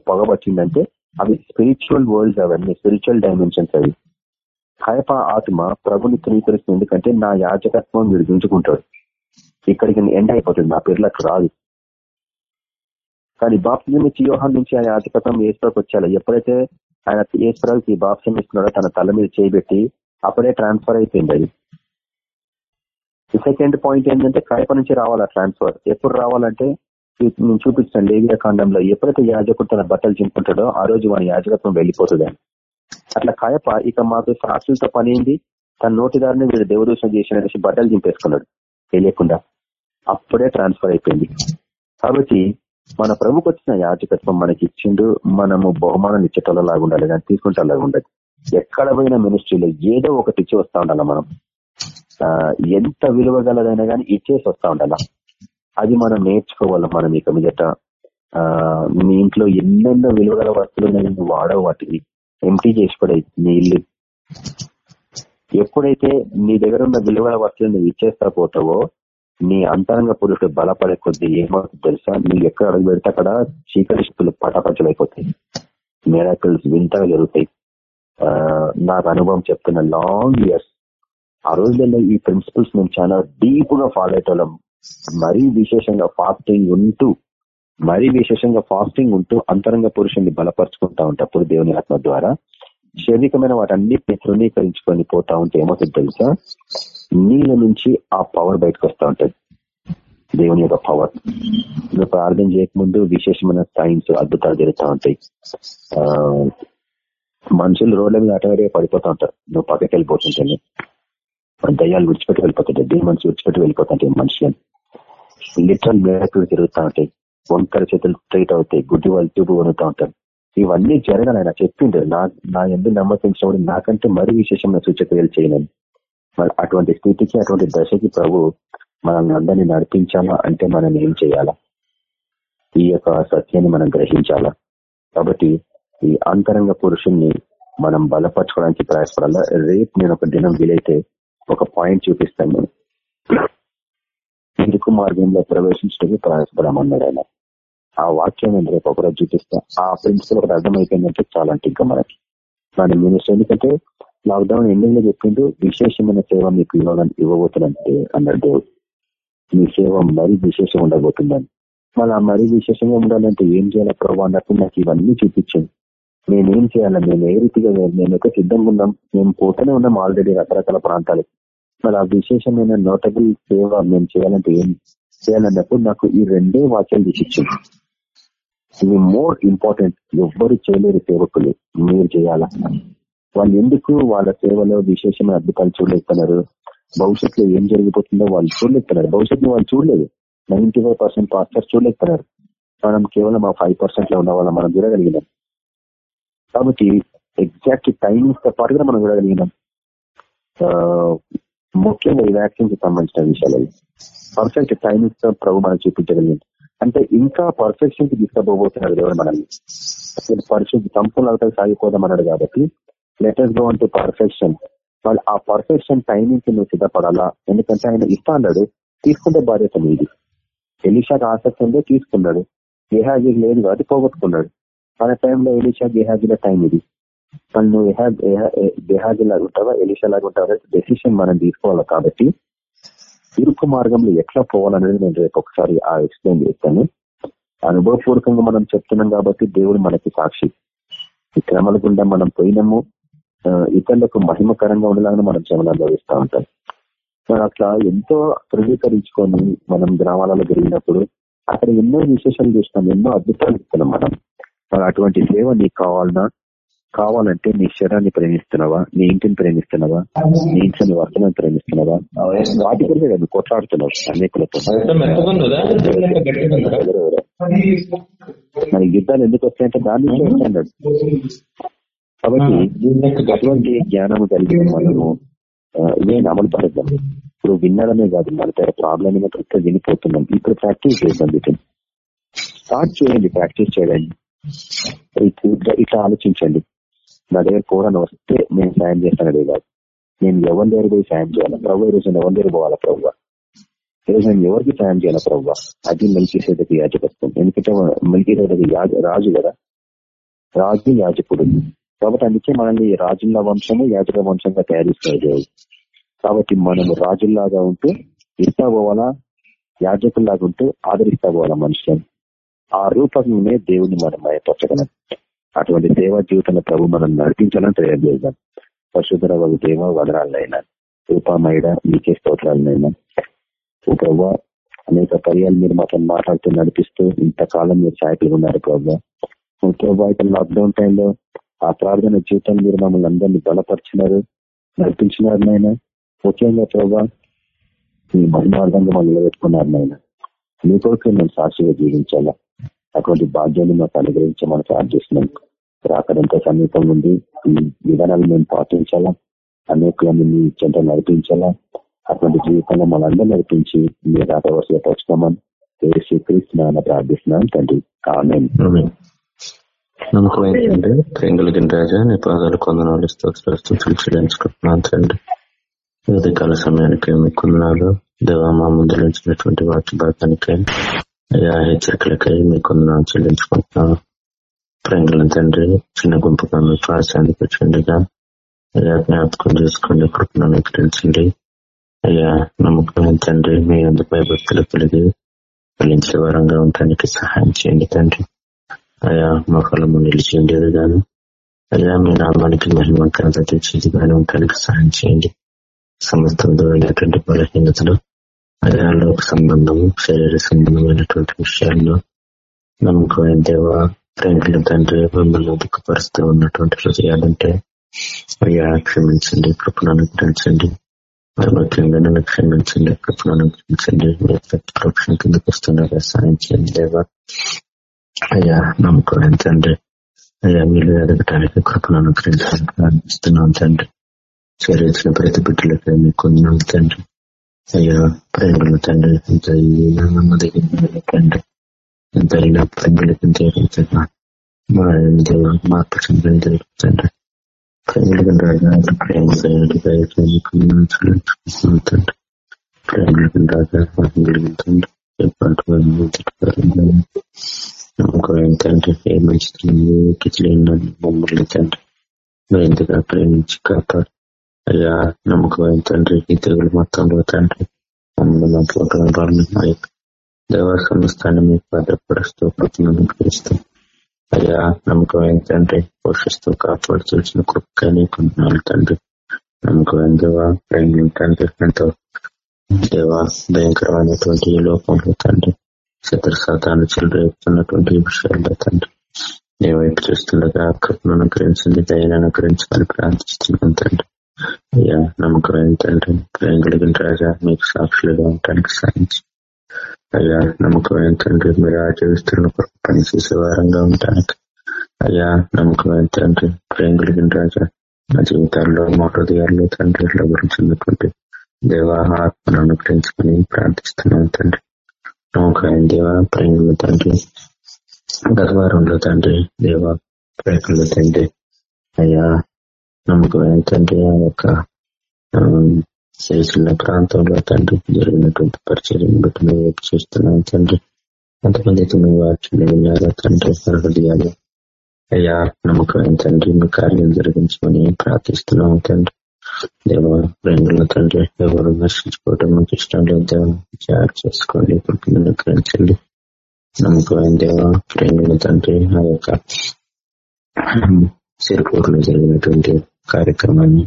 పొగబట్టిందంటే అవి స్పిరిచువల్ వరల్డ్స్ అవన్నీ స్పిరిచువల్ డైమెన్షన్స్ అవి. కయప ఆత్మ ప్రభుని తృణీకరిస్తుంది ఎందుకంటే నా యాజకత్వం విడిపించుకుంటాడు. ఇక్కడికి ఎండ్ అయిపోతుంది నా పేర్లకు రాదు. కానీ బాప్తిజం ఇచ్చి యోహాన్ నుంచి ఆయన యాజకత్వం ఏసుప్రకు వచ్చాడు. ఎప్పుడైతే ఆయన ఏసుప్రకి బాప్సం ఇస్తున్నాడో తన తల మీద చేయబెట్టి అప్పుడే ట్రాన్స్ఫర్ అయిపోయింది అది. సెకండ్ పాయింట్ ఏంటంటే కడప నుంచి రావాలా ట్రాన్స్ఫర్? ఎప్పుడు రావాలంటే నేను చూపించిన లేవియా కాండంలో ఎప్పుడైతే యాజకుడు తన బట్టలు చింపుకుంటాడో ఆ రోజు వాని యాజకత్వం వెళ్ళిపోతుంది అట్లా కాయప ఇక మాకు సాక్షులతో పని ఏంది తన నోటిదారిని వీడు దేవదూషణ చేసిన బట్టలు చింపేసుకున్నాడు. తెలియకుండా. అప్పుడే ట్రాన్స్ఫర్ అయిపోయింది. కాబట్టి మన ప్రభుకు వచ్చిన యాచకత్వం మనకి ఇచ్చిండు మనము బహుమానం ఇచ్చేటలాగా ఉండాలి కానీ తీసుకుంటే ఉండదు ఎక్కడ పోయిన మినిస్ట్రీలో ఏదో ఒకటి ఇచ్చి వస్తా ఉండాలి మనం. ఎంత విలువ గలదైనా కానీ ఇచ్చేసి వస్తా ఉండాలా. అది మనం నేర్చుకోవాలి మనం ఇక మీదట. మీ ఇంట్లో ఎన్నెన్నో విలువగల వస్తువులు నువ్వు వాడవు వాటిని. ఎంటీ చేసి నీ ఇల్లు. ఎప్పుడైతే నీ దగ్గర ఉన్న విలువల వస్తువులు నువ్వు ఇచ్చేస్తా పోతావో నీ అంతరంగ పురుషుడు బలపడే కొద్దీ ఏమవుతుంది తెలుసా? నువ్వు ఎక్కడ అడుగు పెడితే అక్కడ చీకటి శక్తులు పటాపంచలైపోతాయి వింతగా జరుగుతాయి. నాకు అనుభవం చెప్తున్న లాంగ్ ఇయర్స్ ఆ రోజుల్లో ఈ ప్రిన్సిపల్స్ మేము చాలా డీప్గా ఫాలో అయ్యేటోళ్ళం. మరీ విశేషంగా ఫాస్టింగ్ ఉంటూ మరీ విశేషంగా ఫాస్టింగ్ ఉంటూ అంతరంగ పురుషుని బలపరుచుకుంటా ఉంటాప్పుడు దేవుని ఆత్మ ద్వారా. శారీరకమైన వాటన్నిటిని తృణీకరించుకొని పోతా ఉంటే ఏమవుతుంది తెలుసా? నీళ్ళ నుంచి ఆ పవర్ బయటకు వస్తూ ఉంటుంది. దేవుని యొక్క పవర్ నువ్వు ప్రార్థన చేయకముందు విశేషమైన సైన్స్ అద్భుతాలు జరుగుతూ ఉంటాయి. ఆ మనుషులు రోడ్ల మీద అటవడే పడిపోతా ఉంటారు. నువ్వు పక్కకి వెళ్ళిపోతుంటే దయ్యాలు విడిచిపెట్టి వెళ్ళిపోతుంటాయి. డీమన్స్ విడిచిపెట్టి వెళ్ళిపోతుంటాయి మనుషులను. లిటరల్ మేరకులు తిరుగుతూ ఉంటాయి. వంకర చేతులు స్ట్రైట్ అవుతాయి. గుడ్డి వాళ్ళు చూపు వణుతూ ఉంటారు. ఇవన్నీ జరగాలి. ఆయన చెప్పిండు. నా నా ఎందుకు నమ్మకించినప్పుడు నాకంటే మరీ విశేషమైన సూచక్రియలు చేయలేను. మరి అటువంటి స్థితికి అటువంటి దశకి ప్రభు మనల్ని అందరినీ నడిపించాలా? అంటే మనం ఏం చేయాలా? ఈ యొక్క సత్యాన్ని మనం గ్రహించాలా? కాబట్టి ఈ అంతరంగ పురుషుణ్ణి మనం బలపరచుకోవడానికి ప్రయాసపడాలా? రేపు నేను ఒక దినం వీలైతే ఒక పాయింట్ చూపిస్తాను. ఎందుకు మార్గంలో ప్రవేశించడానికి ప్రయాసపడమన్నాడు ఆయన. ఆ వాక్యం నేను రేపు ఒకరోజు చూపిస్తా. ఆ ప్రిన్సిపల్ ఒకటి అర్థమైపోయిందంటే చాలా అంటే ఇంకా మనకి. దాని మినిస్టర్ ఎందుకంటే లాక్డౌన్ ఎండింగ్లో చెప్పిండు విశేషమైన సేవ మీకు ఇవ్వాలని ఇవ్వబోతున్నట్టే అన్నాడు దేవుడు. మీ సేవ మరీ విశేషం ఉండబోతుందని. మళ్ళీ మరీ విశేషంగా ఉండాలంటే ఏం చేయాలి ప్రభావ అన్నప్పుడు నాకు ఇవన్నీ చూపించింది నేనేం చేయాలి? మేము ఏ రీతిగా మేము ఒక సిద్ధంగా ఉన్నాం. మేము పోతూనే ఉన్నాం ఆల్రెడీ రకరకాల ప్రాంతాలకి. మరి ఆ విశేషమైన నోటబుల్ సేవ మేము చేయాలంటే ఏం చేయాలన్నప్పుడు నాకు ఈ రెండే వాక్యాలు చూపించింది ఇవి మోర్ ఇంపార్టెంట్ ఎవ్వరు చేయలేరు సేవకులు. మీరు చేయాలా? వాళ్ళు ఎందుకు వాళ్ళ సేవలో విశేషమైన అద్భుతాలు చూడలేకపోయినారు భవిష్యత్తులో ఏం జరిగిపోతుందో వాళ్ళు చూడలేకపోయినారు భవిష్యత్తులో వాళ్ళు చూడలేదు. నైన్టీ ఫైవ్ పర్సెంట్ పాస్టర్స్ చూడలేకపోయినారు మనం కేవలం ఆ ఫైవ్ పర్సెంట్లో ఉన్న వాళ్ళం మనం చూడగలిగినాం. కాబట్టి ఎగ్జాక్ట్ టైమింగ్స్తో పాటుగా మనం చూడగలిగినాం. ముఖ్యంగా ఈ వ్యాక్సిన్కి సంబంధించిన విషయాలు పర్ఫెక్ట్ టైమింగ్స్తో ప్రభు మనం చూపించగలిగింది అంటే ఇంకా పర్ఫెక్షన్కి తీసుకుపోబోతున్నాడు దేవుడు మనల్ని. పరిశుద్ధి సంపూర్ణ సాగిపోదాం అన్నాడు కాబట్టి లెటర్స్ గో అంటే పర్ఫెక్షన్ వాళ్ళు ఆ పర్ఫెక్షన్ టైమింగ్కి నువ్వు సిద్ధపడాలా? ఎందుకంటే ఆయన ఇస్తా అన్నాడు తీసుకుంటే బాధ్యత మీది ఎలీషాకి ఆసక్తి ఉందో తీసుకున్నాడు. గేహాజీ లేదు కాబట్టి పోగొట్టుకున్నాడు. మన టైంలో ఎలిషా గేహాజీల టైం ఇది. వాళ్ళు నువ్వు గేహాజీ లాగా ఉంటావా? ఎలిషా లాగా ఉంటావా? డెసిషన్ మనం తీసుకోవాలి కాబట్టి? ఇరుకు మార్గంలో ఎట్లా పోవాలనేది నేను రేపు ఒకసారి ఆ ఎక్స్ప్లెయిన్ చేస్తాను. అనుభవపూర్వకంగా మనం చెప్తున్నాం కాబట్టి దేవుడు మనకి సాక్షి. ఈ క్రమల గుండా మనం పోయినాము. ఇతరులకు మహిమకరంగా ఉండేలాగా మనం శ్రమలు అనుభవిస్తూ ఉంటాం. మరి అట్లా ఎంతో ధృవీకరించుకొని మనం గ్రామాలలో జరిగినప్పుడు అక్కడ ఎన్నో విశేషాలు చూస్తాం ఎన్నో అద్భుతాలు ఇస్తున్నాం మనం. మరి అటువంటి సేవ నీకు కావాలన్నా కావాలంటే నీ శరీరాన్ని ప్రేమిస్తున్నావా నీ ఇంటిని ప్రేమిస్తున్నావా నీ ఇంట్లో వర్తనాన్ని ప్రేమిస్తున్నావా? వాటి గురించి కదా కొట్లాడుతున్నావు అనేకులతో. మరి యుద్ధాలు ఎందుకు వస్తాయంటే దాని నుంచి కాబట్టి అటువంటి జ్ఞానము కలిగి మనము ఇవేం అమలు పడద్దాం ఇప్పుడు విన్నడమే కాదు మన దగ్గర ప్రాబ్లం అయినప్పుడు వినిపోతున్నాం. ఇప్పుడు ప్రాక్టీస్ చేద్దాం వీటిని. స్టార్ట్ చేయండి ప్రాక్టీస్ చేయండి. ఇట్లా ఆలోచించండి. నా దగ్గర కోరని వస్తే నేను సాయం చేస్తానదే కాదు నేను ఎవరి దగ్గర పోయి సాయం చేయాలి? ప్రభు ఈరోజు ఎవరి దగ్గర పోవాలా ప్రభు? ఈరోజు నేను ఎవరికి సాయం చేయాలా ప్రభు? అది మెలికేసేదకి యాజకత్వం ఎందుకంటే మెలికేసేదకి రాజు కదా. రాజు యాజకుడు. కాబట్టి అందుకే మనల్ని రాజుల వంశము యాజక వంశంగా తయారు చేస్తారు. కాబట్టి మనము రాజుల్లాగా ఉంటూ ఇస్తా పోవాలా? యాజకుల్లాగా ఉంటూ ఆదరిస్తా పోవాలా మనుషులను ఆ రూపంలోనే దేవుని మనం మయపరచగలం. అటువంటి సేవా జీవితంలో ప్రభు మనం నడిపించాలని తయారు చేద్దాం. పశుధర ఒక దేవ వదరాలైనా రూపామైడ మీకే స్తోత్రాలనైనా. ప్రభు అనేక పర్యాలు మీరు మాతో మాట్లాడుతూ నడిపిస్తూ ఇంతకాలం మీరు సాయకులు ఉన్నారు ప్రభు. ప్రభావ ఇక్కడ లాక్డౌన్ టైంలో ఆ ప్రార్థన జీవితం మీరు మమ్మల్ని అందరినీ బలపరిచినారు నడిపించినారు నాయన. ముఖ్యంగా ప్రభా మీ మహిమార్థంగా మమ్మల్ని నిలబెట్టుకున్నారు నాయన. మీ కొరకు మేము సాక్షిగా జీవించాలా? అటువంటి బాధ్యాన్ని మాకు అనుగ్రహించమని మనం ప్రార్థిస్తున్నాం. రాకడంతో సమీపం ఉంది ఈ విధానాలు మేము పాటించాలా? అనేకులను మీ చెంత నడిపించాలా? అటువంటి జీవితంలో మనందరూ నడిపించి మీరు రాకవలసిన పరచుకోమని శ్రీకరిస్తున్నాను ప్రార్థిస్తున్నాను తండ్రి. కామెంట్ నమ్మకం తండ్రి ప్రేంగులగిన రాజా నీ పాదాలు కొందనాలు స్తోత్రాలు చెల్లించుకుంటున్నాను తండ్రి ఉదయకాల సమయానికి మీకు కొందనాలు దేవా మా ముందు నుంచినటువంటి వాటి భాగానికి అయ్యా హెచ్చరికలకై మీ కొందనాలు చెల్లించుకుంటున్నాను ప్రేంగుల తండ్రి చిన్న గుంపుగా మీ పాశానికి వచ్చిండగా అయ్యా జ్ఞాపకం చేసుకోండి కృపను అనుగ్రహించండి అయ్యా నమ్మకమైన తండ్రి మీ అందుపై భయభక్తులు కలిగి ఫలించే వారంగా ఉండటానికి సహాయం చేయండి తండ్రి అయ్యా మా ఫలము ఉండేది గాను. అయ్యా మీ నామానికి మహిమ కథ తెచ్చేది కానీ ఉండడానికి సహాయం చేయండి. సమస్తం దూరమైనటువంటి బలహీనతలు అయ్యా లోక సంబంధము శరీర సంబంధమైనటువంటి విషయాల్లో నమ్మకం దేవ ప్రేమికుల తండ్రి మిమ్మల్ని దుఃఖపరుస్తూ ఉన్నటువంటి హృదయాలంటే అయ్యా క్షమించండి కృపను అనుగ్రహించండి. మరి ముఖ్యంగా నన్ను క్షమించండి కృపను అనుగ్రహించండి. మీ రక్షణ కిందకు వస్తుండగా సాయం చేయండి దేవా. అయ్యా నమ్ముకోలేని తండ్రి. అయ్యా వీళ్ళు ఎదగటానికి కృపను అనుగ్రహించడానికి ప్రార్థిస్తున్నాం తండ్రి. చేరించిన ప్రతి బిడ్డలకి మీకు తండ్రి. అయ్యా ప్రేమలు తండ్రి ఇంత నమ్మది తండ్రి. ఎంత అయినా ప్రేమలకి తీరించగా మా దేవ మార్పు చెందిన జరుగుతండ్రి ప్రేమలకు రాజా ప్రేమ తండ్రి. ప్రేమలకు రాగా చెప్పాలి నమ్మకం ఏంటంటే ఏ మంచి మమ్మల్ని తండ్రి మీరు మరింతగా ప్రేమించి కాపాడు అయ్యా నమ్మకమైన తండ్రి ఈ తెగులు మొత్తంలో తండ్రి మమ్మల్ని మాట్లాడడం మా యొక్క దేవ సంస్థాన్ని మీకు భద్రపరుస్తూ కృపను క్రీస్తూ అయ్యా నమ్మకమైన తండ్రి పోషిస్తూ కాపాడు చూసిన కృపకని కొంటున్నాను తండ్రి నమ్మకమైన దేవా ప్రేమ తండ్రి ఎంతో దేవా భయంకరమైనటువంటి ఈ లోకంలో తండ్రి శత్రు సాతాను చెలరేపుతున్నటువంటి విషయాల్లో తండ్రి నీ వైపు చూస్తుండగా కృపను అనుగ్రహించండి దయను అనుగ్రహించాలని ప్రార్థిస్తున్నాం తండ్రి అయ్యా నమ్మకం ఏంటంటే ప్రేమ కలిగిన రాజా మీకు సాక్షులుగా ఉండటానికి సాధించి అయ్యా నమ్మకం ఏంటంటే మీరు ఆచరిస్తున్న కొరకు పనిచేసే వారంగా ఉండటానికి అయ్యా నమ్మకం ఏంటంటే ప్రేమ కలిగిన రాజా నా జీవితాల్లో మా హృదయాల్లో తండ్రి గురించినటువంటి దేవా ఆత్మను అనుగ్రహించుకుని ప్రార్థిస్తున్నాం తండ్రి నమ్మకం దేవ ప్రేమలు తండ్రి గత వారంలో తండ్రి దేవ ప్రేమలు తండ్రి. అయ్యా నమ్మకం ఏంటంటే ఆ యొక్క చేసిన ప్రాంతంలో తండ్రి జరిగినటువంటి పరిచయం బట్టి మేము వైపు చూస్తున్నాం తండ్రి. కొంతమంది మీ వాటిని విన్నారో తండ్రి హృదయాలు అయ్యా నమ్మకం తండ్రి మీ కార్యం జరిగించమని ప్రార్థిస్తున్నాం తండ్రి. దేవ ప్రేమల తండ్రి ఎవరు నశించుకోవటం మాకు ఇష్టం లేదు. జాగ్రత్త చేసుకోండి. ఇప్పుడు అనుగ్రహించండి నమ్మకం దేవ ప్రేమల తండ్రి ఆ యొక్క సిరిపూర్లో జరిగినటువంటి కార్యక్రమాన్ని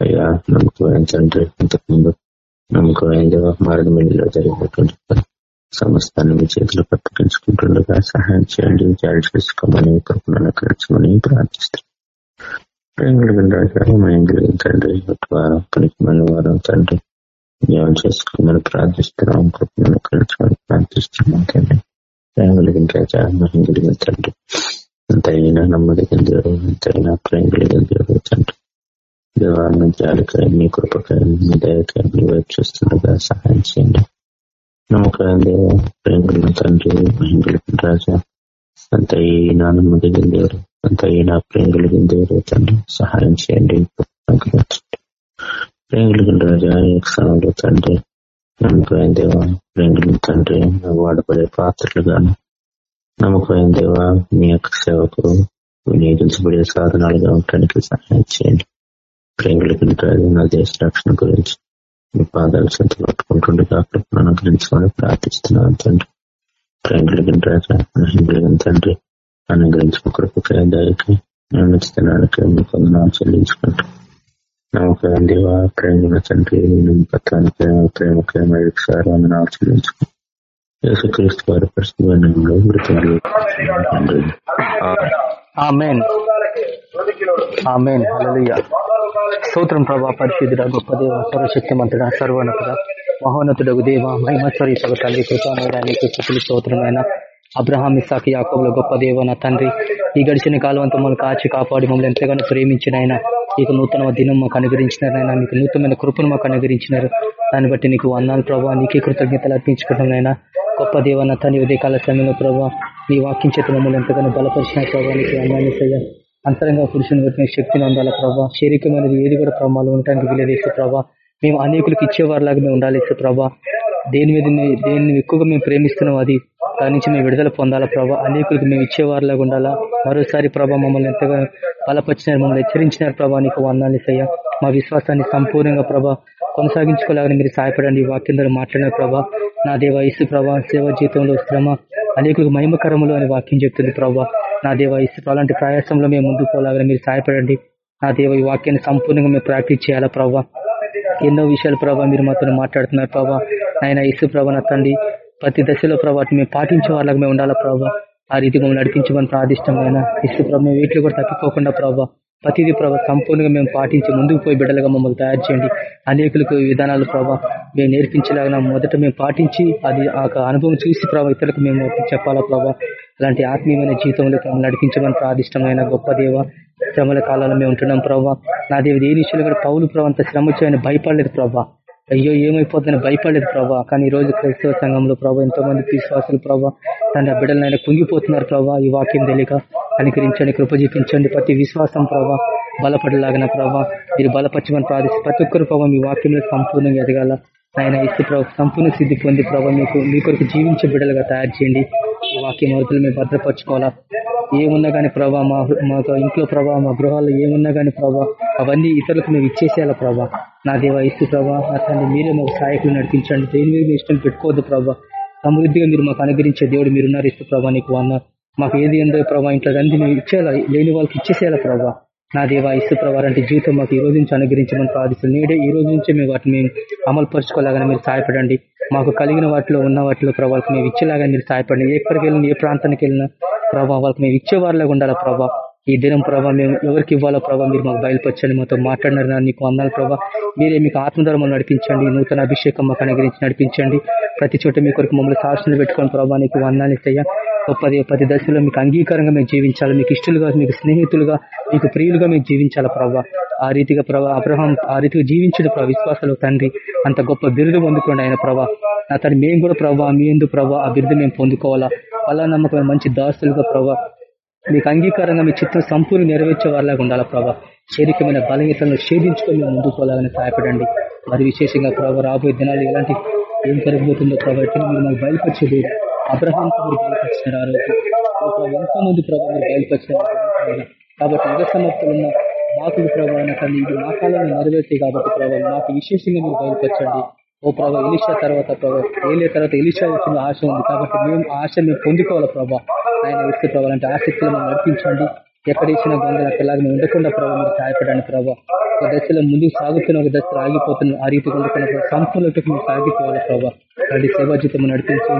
అయ్యా నమ్మకమైన తండ్రి ఇంతకుముందు నమ్మకమైన దేవ మారడమిల్లిలో జరిగినటువంటి సమస్తాన్ని మీ చేతిలో పట్టుకించుకుంటుండగా సహాయం చేయండి. జాడి చేసుకోమని కృపను అనుకరించమని ప్రార్థిస్తాం ప్రేమలు రాజారు మయం వారం తండ్రి జ్ఞానం చేసుకోమని ప్రార్థిస్తున్నాం కృపను కలిసి ప్రార్థిస్తున్నాం తండ్రి ప్రేమలిగిన రాజా మహిం కలిగిన తండ్రి ఎంతైనా నమ్మదగిన దేవుడు ఎంతైనా ప్రేమ కలిగిన దేవుడు తండ్రి దేవాన్ని జాలికాయ మీ కృపకాయ మీ దయకాయ మీ వైపు చూస్తుండగా సహాయం చేయండి నమ్మకాయ దేవ ప్రేమ తండ్రి మహిం కలిగిన రాజా అంత నమ్మదగిన దేవుడు అంత ఈయన ప్రేమ కలిగిన దేవుడు తండ్రి సహాయం చేయండి ప్రేమ కలిగిన రాజా స్థానంలో తండ్రి నమ్మకమైన దేవ ప్రేమ కలిగిన తండ్రి వాడబడే పాత్రలుగాను నమ్మకమైన దేవ మీ యొక్క సేవకు వినియోగించబడే సాధనాలుగా ఉండటానికి సహాయం చేయండి. ప్రేమ కలిగిన రాజు నా దేశ రక్షణ గురించి మీ పాదాలు సొంత పట్టుకుంటుండగా కృపను అనుగ్రహించమని ప్రార్థిస్తున్నాను తండ్రి. ప్రేమ కలిగిన రాజా కలిగిన తండ్రి అనుగ్రహించిన కృపకాయ దయకి నచ్చితనానికి మీ కొందనాలు చెల్లించుకుంటూ నమ్మకం దేవా ప్రేమ తండ్రి పత్రానికి ప్రేమకై మరొకసారి వందనాలు చెల్లించుకుంటాం యేసుక్రీస్తు వారి పరిస్థితుల్లో మృతులు స్తోత్రం ప్రభా పరిశుద్ధుడ గొప్ప దేవ సర్వశక్తిమంతుడ సర్వోన్నతుడ మహోన్నతుడు దేవ మహిమస్వరీతకు తండ్రి కృపానికి స్థుతులు స్తోత్రమైన అబ్రహాం ఇసాక్ యాకోబుల గొప్ప దేవ నా తండ్రి. ఈ గడిచిన కాలం అంతా మమ్మల్ని కాచి కాపాడి మమ్మల్ని ఎంతగానో ప్రేమించిన ఆయన. ఇక నూతన దినం మాకు అనుగ్రహించినారైనా మీకు నూతనమైన కృపను మాకు అనుగ్రహించినారు. దాన్ని బట్టి నీకు వందాలు ప్రభావ నీకే కృతజ్ఞతలు అర్పించుకుంటున్నాయినా గొప్ప దేవన తండ్రి ఉదయకాల సమయంలో ప్రభావ నీ వాక్యం చేత మమ్మల్ని ఎంతగానో బలపరిచిన ప్రభావానికి అన్నాన్ని సయ్యా అంతరంగా పురుషుని బట్టి శక్తిని అందాల ప్రభావ శరీరమైనది ఏది కూడా ప్రభావాలు ఉండటానికి వీలదేసే ప్రభావ మేము అనేకులకు ఇచ్చేవారిలాగా మేము ఉండాలి ప్రభావ దేని మీద దేన్ని ఎక్కువగా మేము ప్రేమిస్తున్నాం అది దాని నుంచి మేము విడుదల పొందాలా ప్రభా? అనేకులకు మేము ఇచ్చేవారిలాగా ఉండాలా? మరోసారి ప్రభా మమ్మల్ని ఎంతగా బలపరిచినారు మమ్మల్ని హెచ్చరించినారు ప్రభా నీకు వందాలి సయ్యా మా విశ్వాసాన్ని సంపూర్ణంగా ప్రభా కొనసాగించుకోలేదని మీరు సహాయపడండి. వాక్యం ద్వారా మాట్లాడిన ప్రభా. నా దేవ ఇసు ప్రభా సేవ జీవితంలో శ్రమ అనేకులకు మహిమకరములు అని వాక్యం చెప్తుంది ప్రభా. నా దేవ ఇసు అలాంటి ప్రయాసంలో మేము ముందుకు పోలాలని మీరు సహాయపడండి. నా దేవ ఈ వాక్యాన్ని సంపూర్ణంగా మేము ప్రాక్టీస్ చేయాలా ప్రభా? ఎన్నో విషయాలు ప్రభావ మీరు మాతో మాట్లాడుతున్నారు ప్రభా. నాయన ఇసు ప్రభా నా తండ్రి ప్రతి దశలో ప్రభావ మేము పాటించే వాళ్ళకి మేము ఉండాలా ప్రభా? ఆ రీతి మమ్మల్ని నడిపించమని ప్రార్థిష్టమైన ఇసు ప్రభావ వీటిలో కూడా తప్పిపోకుండా ప్రభావ ప్రతిదీ ప్రభావ సంపూర్ణంగా మేము పాటించి ముందుకు పోయి బిడ్డలుగా మమ్మల్ని తయారు చేయండి. అనేకులకు విధానాలు ప్రభావ మేము నేర్పించలాగిన మొదట మేము పాటించి అది ఆ అనుభవం చూసి ప్రభావ ఇతరులకు మేము చెప్పాలా ప్రభావ అలాంటి ఆత్మీయమైన జీవితంలో మమ్మల్ని నడిపించమని ప్రాదిష్టమైన గొప్ప దేవ శ్రమల కాలంలో మేము ఉంటున్నాం ప్రభావ నా దేవి ఏ విషయంలో కూడా పౌలు ప్రభావ అంత శ్రమ చేయని భయపడలేదు ప్రభావ అయ్యో ఏమైపోతుందని భయపడలేదు ప్రభావ కానీ ఈ రోజు క్రైస్తవ సంఘంలో ప్రభావ ఎంతో మంది విశ్వాసులు ప్రభావ తన బిడ్డలు ఆయన కుంగిపోతున్నారు ప్రభావ ఈ వాక్యం తెలియక. అనుకరించండి కృప చూపించండి. ప్రతి విశ్వాసం ప్రభావ బలపడలాగిన ప్రభావ మీరు బలపరచమని ప్రార్థిస్తే ప్రతి ఒక్కరు ప్రభావ మీ వాక్యంలో సంపూర్ణంగా ఎదగాల. ఆయన ఇస్తే ప్రభావ సంపూర్ణ సిద్ధి పొంది ప్రభావ మీకు మీ కొరకు జీవించే బిడ్డలుగా తయారు చేయండి. వాక్యం వరకులు మేము భద్రపరచుకోవాలా? ఏమున్నా కానీ ప్రభా మా మాకు ఇంట్లో ప్రభా మా గృహాల్లో ఏమున్నా కానీ ప్రభా అవన్నీ ఇతరులకు మేము ఇచ్చేసేయాల ప్రభా? నా దేవ ఇస్తు ప్రభా నా తండ్రి మీరే మాకు సహాయకులు నడిపించండి. దేని మీద ఇష్టం పెట్టుకోవద్దు ప్రభా. సమృద్ధిగా మీరు మాకు అనుగ్రహించే దేవుడు మీరున్నారు ఇస్తు ప్రభా నీకు అన్న మాకు ఏది ఉందో ప్రభా ఇంట్లో అన్ని మేము ఇచ్చేయాలా లేని వాళ్ళకి ఇచ్చేసేయాల ప్రభా? నా దేవ ఇసు అంటే జీవితం మాకు ఈ రోజు నుంచి అనుగ్రహించమని ప్రార్థిస్తుంది నేడే ఈ రోజు నుంచి మేము వాటిని మేము అమలు పరుచుకోలేగానే మీరు సహాయపడండి. మాకు కలిగిన వాటిలో ఉన్న వాటిలో ప్రభావాలకు మేము ఇచ్చేలాగా మీరు సహాయపడండి. ఎక్కడికి వెళ్ళినా ఏ ప్రాంతానికి వెళ్ళినా ప్రభావ వాళ్ళకి మేము ఇచ్చేవారిలాగా ఉండాలా ప్రభావ ఈ దినం ప్రభావ మేము ఎవరికి ఇవ్వాలో ప్రభావ మీరు మాకు బయలుపరచండి మాతో మాట్లాడినారు నీకు అన్నాను ప్రభావ మీరే మీకు ఆత్మధర్మం నడిపించండి నూతన అభిషేకం మాకు అనుగ్రహించి నడిపించండి. ప్రతి చోట మీ కొరకు మమ్మల్ని సాక్షులు పెట్టుకొని ప్రభావ నీకు వందాలు ఇస్తాయా పది పది దశలో మీకు అంగీకారంగా మేము జీవించాలి మీకు ఇష్టలుగా మీకు స్నేహితులుగా మీకు ప్రియులుగా మేము జీవించాలా ప్రభావ ఆ రీతిగా ప్రభా అబ్రహం ఆ రీతిగా జీవించడు ప్రభావ విశ్వాసాలు తండ్రి. అంత గొప్ప బిరుదు పొందుకోండి ఆయన ప్రభావ నా మేము కూడా ప్రభావ మీ ఎందు ప్రభావ ఆ బిరుదు మేము పొందుకోవాలా. అలా నమ్మకం మంచి దాస్తులుగా ప్రభావ మీకు అంగీకారంగా మీ చిత్రం సంపూర్ణ నెరవేర్చే వారిలాగా ఉండాలా ప్రభా? శరీరమైన బలహీతలను ఛేదించుకొని మేము ముందుకు పోలాలని సహాయపడండి. మరి విశేషంగా ప్రభావ రాబోయే దినాలు ఎలాంటి ఏం జరగబోతుందో ప్రభావ మీరు మాకు బయలుపరిచేది అబ్రహాంతో మీరు బయలుపరిచినారు ఆ రోజు. ఎంతో మంది ప్రభావం మీరు బయలుపరిచినారు కాబట్టి యుగ సమాప్తులు ఉన్న మాకు ప్రభావం కానీ ఇది మా కాలంలో నెరవేర్తాయి కాబట్టి ప్రభావం మాకు విశేషంగా మీరు బయలుపరచండి. ఓ ప్రభావ ఇలిషా తర్వాత ప్రభావ ఏలే తర్వాత ఇలిషా వచ్చిన ఆశ ఉంది. కాబట్టి మేము ఆశ మేము పొందుకోవాలి ప్రభావ ఆయన వ్యక్తి ప్రభావ అంటే ఆసక్తిలో మనం నడిపించండి ఎక్కడ ఇచ్చిన గంగలు అక్కడలాగా మేము ఉండకుండా ప్రభావ మీరు సహాయపడండి ప్రభావ ఒక దశలో ముందుకు సాగుతున్న ఒక దశలో ఆగిపోతున్న ఆ రీతి ఉండకుండా సంపూర్ణకి మీరు సాగిపోవాలి ప్రభావ అలాంటి సేవాజితం నడిపించి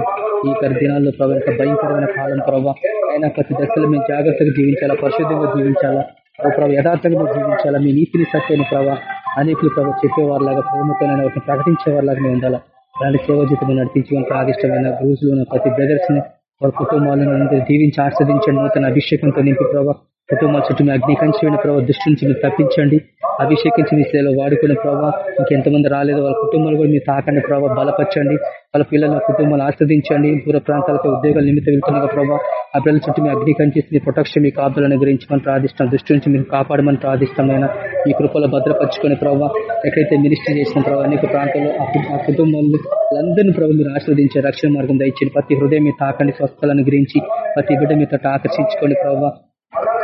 ఈ దినాల్లో ప్రభావ భయంకరమైన కాలం ప్రభావ అయినా ప్రతి దశలో మేము జాగ్రత్తగా జీవించాలా పరిశుద్ధంగా జీవించాలా. ప్రభావ యథార్థంగా జీవించాలా? మీ నీతిని సత్యని ప్రభావ అనేకులు ప్రభావ చెప్పేవారిలాగా ప్రేమతో వాటిని ప్రకటించేవారిలాగా మేము ఉండాలా? అలాంటి సేవ జీవితం నడిపించడం ప్రాదిష్టమైన రోజులు ఉన్న ప్రతి బ్రదర్స్ని వారి కుటుంబాలను దీవించి ఆస్వాదించండి. నూతన అభిషేకంతో నింపి ప్రభావ కుటుంబాల చుట్టూ మీ అగ్నికంచి ప్రభావ దృష్టి నుంచి మీరు తప్పించండి. అభిషేకించి మీ సేవలో వాడుకున్న ప్రభావ ఇంకెంతమంది రాలేదు వాళ్ళ కుటుంబాలు కూడా మీరు తాకండి ప్రభావ బలపరచండి వాళ్ళ పిల్లల కుటుంబాలు ఆస్వాదించండి దూర ప్రాంతాలకు ఉద్యోగాలు నిమిత్తం వెళ్తున్న ప్రభావ ఆ పిల్లల చుట్టూ మీ అగ్ని మీ ప్రొటెక్షన్ మీ కాపులను గురించి మనం ప్రార్థిస్తాం దృష్టి నుంచి మీరు కాపాడమని ప్రార్థిస్తామైన మీ కృపలో భద్రపరచుకునే ప్రభావ ఎక్కడైతే మినిస్టర్ చేసిన ప్రభావ అనేక ప్రాంతాల్లో ఆ కుటుంబాలు అందరినీ ప్రభు మీరు ఆస్వాదించే రక్షణ మార్గం దయచేయండి. ప్రతి హృదయం మీ తాకండి స్వస్థలను గురించి ప్రతి బిడ్డ మీతో ఆకర్షించుకోండి ప్రభావ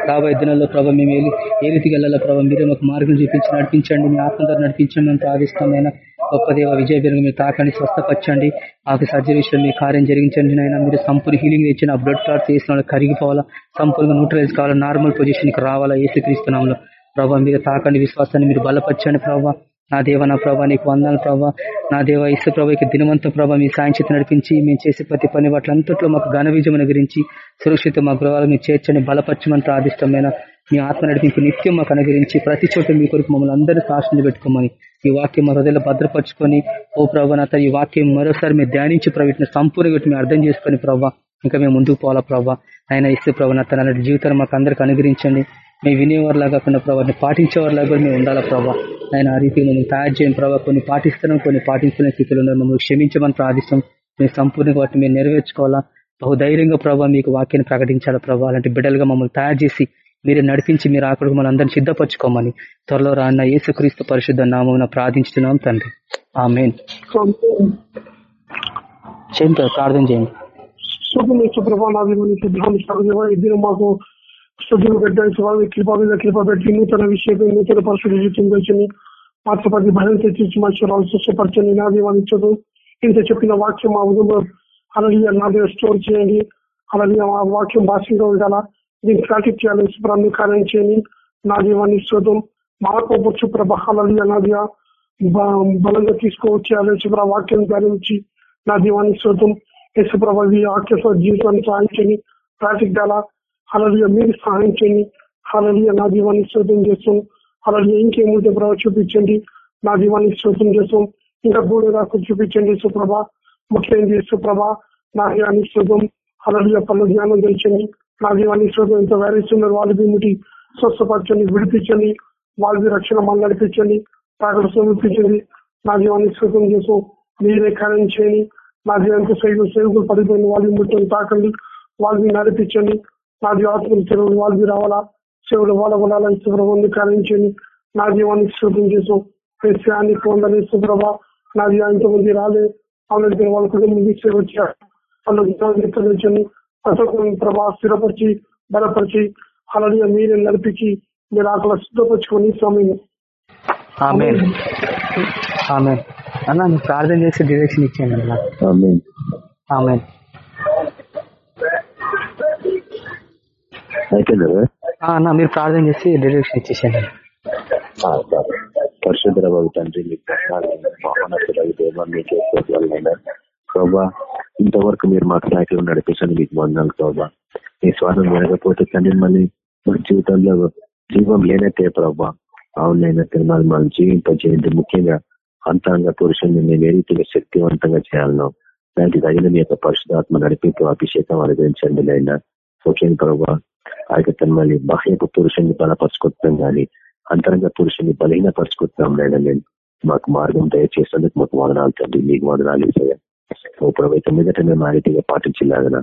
రాబోయే దినాల్లో ప్రభావ మేము ఏ రీతికి వెళ్ళాలో ప్రభావ మీరే మాకు మార్గం చూపించి నడిపించండి మీ ఆత్మధార నడిపించండి మేము ప్రార్థిస్తామైనా. గొప్ప దేవ విజయ బిరుగు మీరు తాకండి స్వస్థపరచండి. ఆకు సర్జరీ విషయంలో మీ కార్యం జరిగించండి అయినా మీరు సంపూర్ణ హీలింగ్ ఇచ్చిన బ్లడ్ క్లాట్స్ వేసిన వాళ్ళు కరిగిపోవాలా? సంపూర్ణంగా న్యూట్రలైజ్ కావాలా? నార్మల్ పొజిషన్కి రావాలా? ఏసుక్రీస్తున్నాంలో ప్రభావ మీరు తాకండి విశ్వాసాన్ని మీరు బలపరచండి ప్రభావ నా దేవ నా ప్రభా నీకు వందాలు ప్రభా. నా దేవ ఇసు ప్రభాకి దినవంత ప్రభా మీ సాయం చేతి నడిపించి మేము చేసే ప్రతి పని వాటిలంతట్లో మాకు ఘన విజయం గురించి సురక్షిత మా గృహాలు మీరు చేర్చండి బలపరచమని ప్రాదిష్టమైన మీ ఆత్మ నడిపించి నిత్యం మాకు అనుగరించి ప్రతి చోట మీ కొరకు మమ్మల్ని అందరూ సాక్షులు పెట్టుకోమని ఈ వాక్యం మా హృదయలో భద్రపరచుకొని ఓ ప్రభా నాత ఈ వాక్యం మరోసారి మీరు ధ్యానించి ప్రవీటిని సంపూర్ణంగా మేము అర్థం చేసుకుని ప్రభావ ఇంకా మేము ముందుకు పోవాలా ప్రభావ ఆయన ఇస్తే ప్రభా నాత జీవితాన్ని మాకు అందరికి అనుగ్రహించండి. మేము వినేవారిలా కాకుండా ప్రభావాన్ని పాటించేవారిలాగా కూడా మేము ఉండాలా ప్రభావ ఆయన ఆ రీతిగా మమ్మల్ని తయారు చేయని ప్రభావ కొన్ని పాటిస్తున్నాం కొన్ని పాటించిన స్థితిలో ఉన్నారు. మమ్మల్ని క్షమించమని ప్రార్థిస్తాం మేము సంపూర్ణంగా వాటిని మేము నెరవేర్చుకోవాలా? బహుధైర్యంగా ప్రభావ మీకు వాక్యాన్ని ప్రకటించాలా ప్రభావ అలాంటి బిడ్డలుగా మమ్మల్ని తయారు చేసి మీరు నడిపించి మీరు అక్కడికి మన అందరిని సిద్ధపరచుకోమని త్వరలో రాన్న యేసుక్రీస్తు పరిశుద్ధ నామం ప్రార్థించుతున్నాం తండ్రి. ఆ మెయిన్ చేయండి ప్రార్థన చేయండి. మాకు స్థుతులు పెట్టాను స్వామి కృప మీద కృప పెట్టి నూతన విషయం నూతన పరిస్థితి జీవితం మాత్రపతి భయం తెచ్చి మనుషులు స్వచ్ఛపరచండి నా ఇంత చెప్పిన వాక్యం మా ఉదయం అలాగే నా దగ్గర స్టోర్ చేయండి. అలాగే ఆ వాక్యం భాషగా ఉండాలా? దీన్ని ప్రాక్టీస్ చేయాలి శుభ్రాన్ని కార్యం చేయని నా దీవాన్ని శోధం మాకు ప్రభ అలాగే నాది బలంగా తీసుకువచ్చేయాలి శుభ్ర వాక్యం ధ్యానించి నా దీవాన్ని శోధం యశుప్రభ వాక్య జీవితాన్ని సాధించని చేయండి ప్రాక్టీస్ అలాగే మీరు సహాయం చేయండి. అలాగే నా దీవాన్ని శోధం చేస్తాం. అలాగే ఇంకేముంటే ప్రభావ చూపించండి. నా దీవాన్ని శోధం చేస్తాం. ఇంకా గూడె రాకు చూపించండి సుప్రభ. ముఖ్యంగా సుప్రభ నా దీవాన్ని శోధం అలాగే పనులు జ్ఞానం తెచ్చండి నా దీవాన్ని శోధం ఎంత వైరస్ ఉన్నారు వాళ్ళకి ముట్టి స్వస్థపరచండి విడిపించండి. వాళ్ళకి రక్షణ మళ్ళీ నడిపించండి. ప్రాకట సమర్పించండి. నా దీవాన్ని శోధం చేసాం మీరే కార్యం చేయండి. నా దీవానికి సైకులు సైకులు పడిపోయిన వాళ్ళని ముట్టని తాకండి. వాళ్ళని నడిపించండి. నా ఆత్మలు చెరువులు వాళ్ళకి రావాలా? చెవులు వాళ్ళ వల్ల శుభ్రమంది కార్యించండి నా జీవానికి శుభ్రం చేసాం క్రిస్టియాన్ని పొందని శుభ్రభ నా జీవానికి మంది రాలే. అవునంటే వాళ్ళ కుటుంబం తీసుకొచ్చారు వాళ్ళని ప్రభా స్థిరపరిచి బలపరిచి అలాగే మీరే నడిపించి మీరు అక్కడ సిద్ధపరచుకొని సమయం. అన్న ప్రార్థన చేసి డిరెక్షన్ ఇచ్చాను అన్న. అన్న మీరు ప్రార్థన చేసి డైరెక్షన్ ఇచ్చేసాను పరిశుద్ధ తండ్రి ప్రభా ఇంతవరకు మీరు మాకు సాయకులు నడిపించండి మీకు వందాలు ప్రభా. మీ స్వార్థం లేకపోతే తండ్రి మళ్ళీ మన జీవితంలో జీవం లేనట్టే ప్రభా. అవునైనా తిరుమల మనం జీవింపజేయండి ముఖ్యంగా అంతరంగ పురుషుని మేము ఏ రీతిగా శక్తివంతంగా చేయాలనో దానికి తగిన మీ యొక్క పరిశుధాత్మ నడిపింపు అభిషేకం అనుగ్రహించండి అయినా ముఖ్యంగా ప్రభావ ఆ యొక్క తన్మల్ని బాహ్యపు పురుషుని బలపరుచుకుంటున్నాం కానీ అంతరంగ పురుషుని బలహీనపరుచుకుంటున్నాం నేను నేను మాకు మార్గం దయచేసేందుకు మాకు వదనాలు తండ్రి మీకు వదనాలు ఇస్తాయా ఓ ప్రభుత్వం మీదట మేము ఆ రీతిగా పాటించలాగన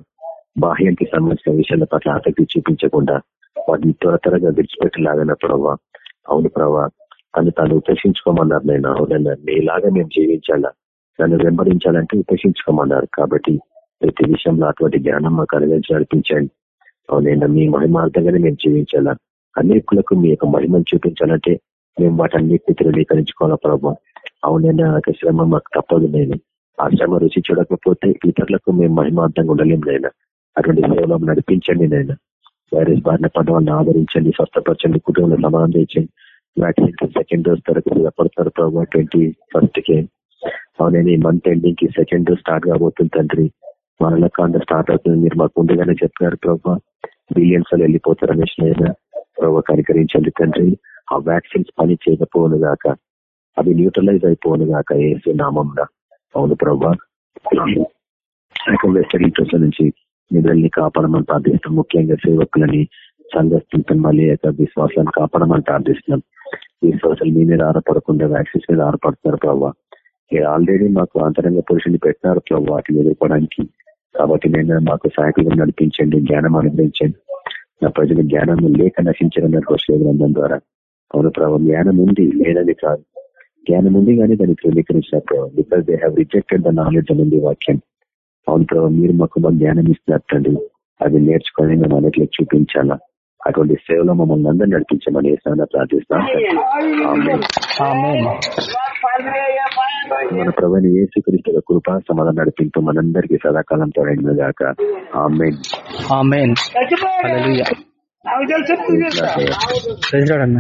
బాహ్యానికి సంబంధించిన విషయాల పట్ల ఆసక్తి చూపించకుండా వాటిని త్వర త్వరగా విడిచిపెట్టలాగన ప్రభావ అవును ప్రభా తను తాను ఉపేక్షించుకోమన్నారు నేను అవునన్నా మీలాగా మేము జీవించాలా నన్ను వెంబడించాలంటే ఉపేక్షించుకోమన్నారు కాబట్టి ప్రతి విషయంలో అటువంటి జ్ఞానం మాకు అనుగరించి నడిపించండి అవునైనా మీ మహిమార్థంగానే మేము జీవించాలా? అనేకులకు మీ యొక్క మహిమను చూపించాలంటే మేము వాటన్నిటిని ధృవీకరించుకోవాలా ప్రభావ అవునైనా శ్రమ మాకు తప్పదు నేను. ఆ శ్రమ రుచి చూడకపోతే ఇతరులకు మేము మహిమార్థంగా ఉండలేము నైనా అటువంటి సేవలో నడిపించండి నేను వైరస్ బారిన పడవాలను ఆదరించండి స్వస్థపరచండి కుటుంబంలో సమానం చేయండి వ్యాక్సిన్ సెకండ్ డోస్ తరకు సిద్ధపడతారు ప్రభావ ట్వంటీ ఫస్ట్కి. అవునైనా ఈ మంత్ ఎండింగ్కి సెకండ్ డోస్ స్టార్ట్ కాబోతుంది తండ్రి. మనలో కాండ స్టార్ట్ అవుతుంది. మీరు మాకు ముందుగానే చెప్పినారు ప్రభావ బిలియన్స్లో వెళ్ళిపోతారు అనేసి ప్రభావ కనికరించండి తండ్రి. ఆ వ్యాక్సిన్స్ పని చేయకపోను గాక అవి న్యూట్రలైజ్ అయిపోను గాక ఏసీ నామం అవును ప్రభా. వెస్టర్న్ నుంచి నిధుల్ని కాపాడమని ప్రార్థిస్తాం ముఖ్యంగా సేవకులని సంఘస్థితం మళ్ళీ యొక్క విశ్వాసాన్ని కాపాడమని ప్రార్థిస్తున్నాం. విశ్వాసాలు మీ మీద ఆధారపడకుండా వ్యాక్సిన్స్ మీద ఆధారపడుతున్నారు ప్రభావ ఆల్రెడీ మాకు అంతరంగ పురుషుని పెట్టినారు ప్రభావ వాటిని ఎదుర్కోవడానికి. కాబట్టి నేను మాకు సహాయకులు నడిపించండి జ్ఞానం అనుగ్రహించండి. నా ప్రజలు జ్ఞానం లేక నశించడం గ్రంథం ద్వారా. అవును ప్రభావ జ్ఞానం ఉంది లేదని కాదు. జ్ఞానం ఉంది కానీ దాన్ని ధృవీకరించిన ప్రభావం because they have rejected the knowledge ఉంది వాక్యం. అవును ప్రభావ మీరు మాకు మా జ్ఞానం ఇస్తున్నట్టండి. అది నేర్చుకొని మేము అన్నిట్లో చూపించాలా. అటువంటి సేవలో మమ్మల్ని అందరూ నడిపించమని ప్రార్థిస్తాం. మన ప్రభుని ఏ స్వీకరిస్తున్న కృప సమాధానం నడిపింపు మనందరికీ సదాకాలం తోడైన గాక అన్న.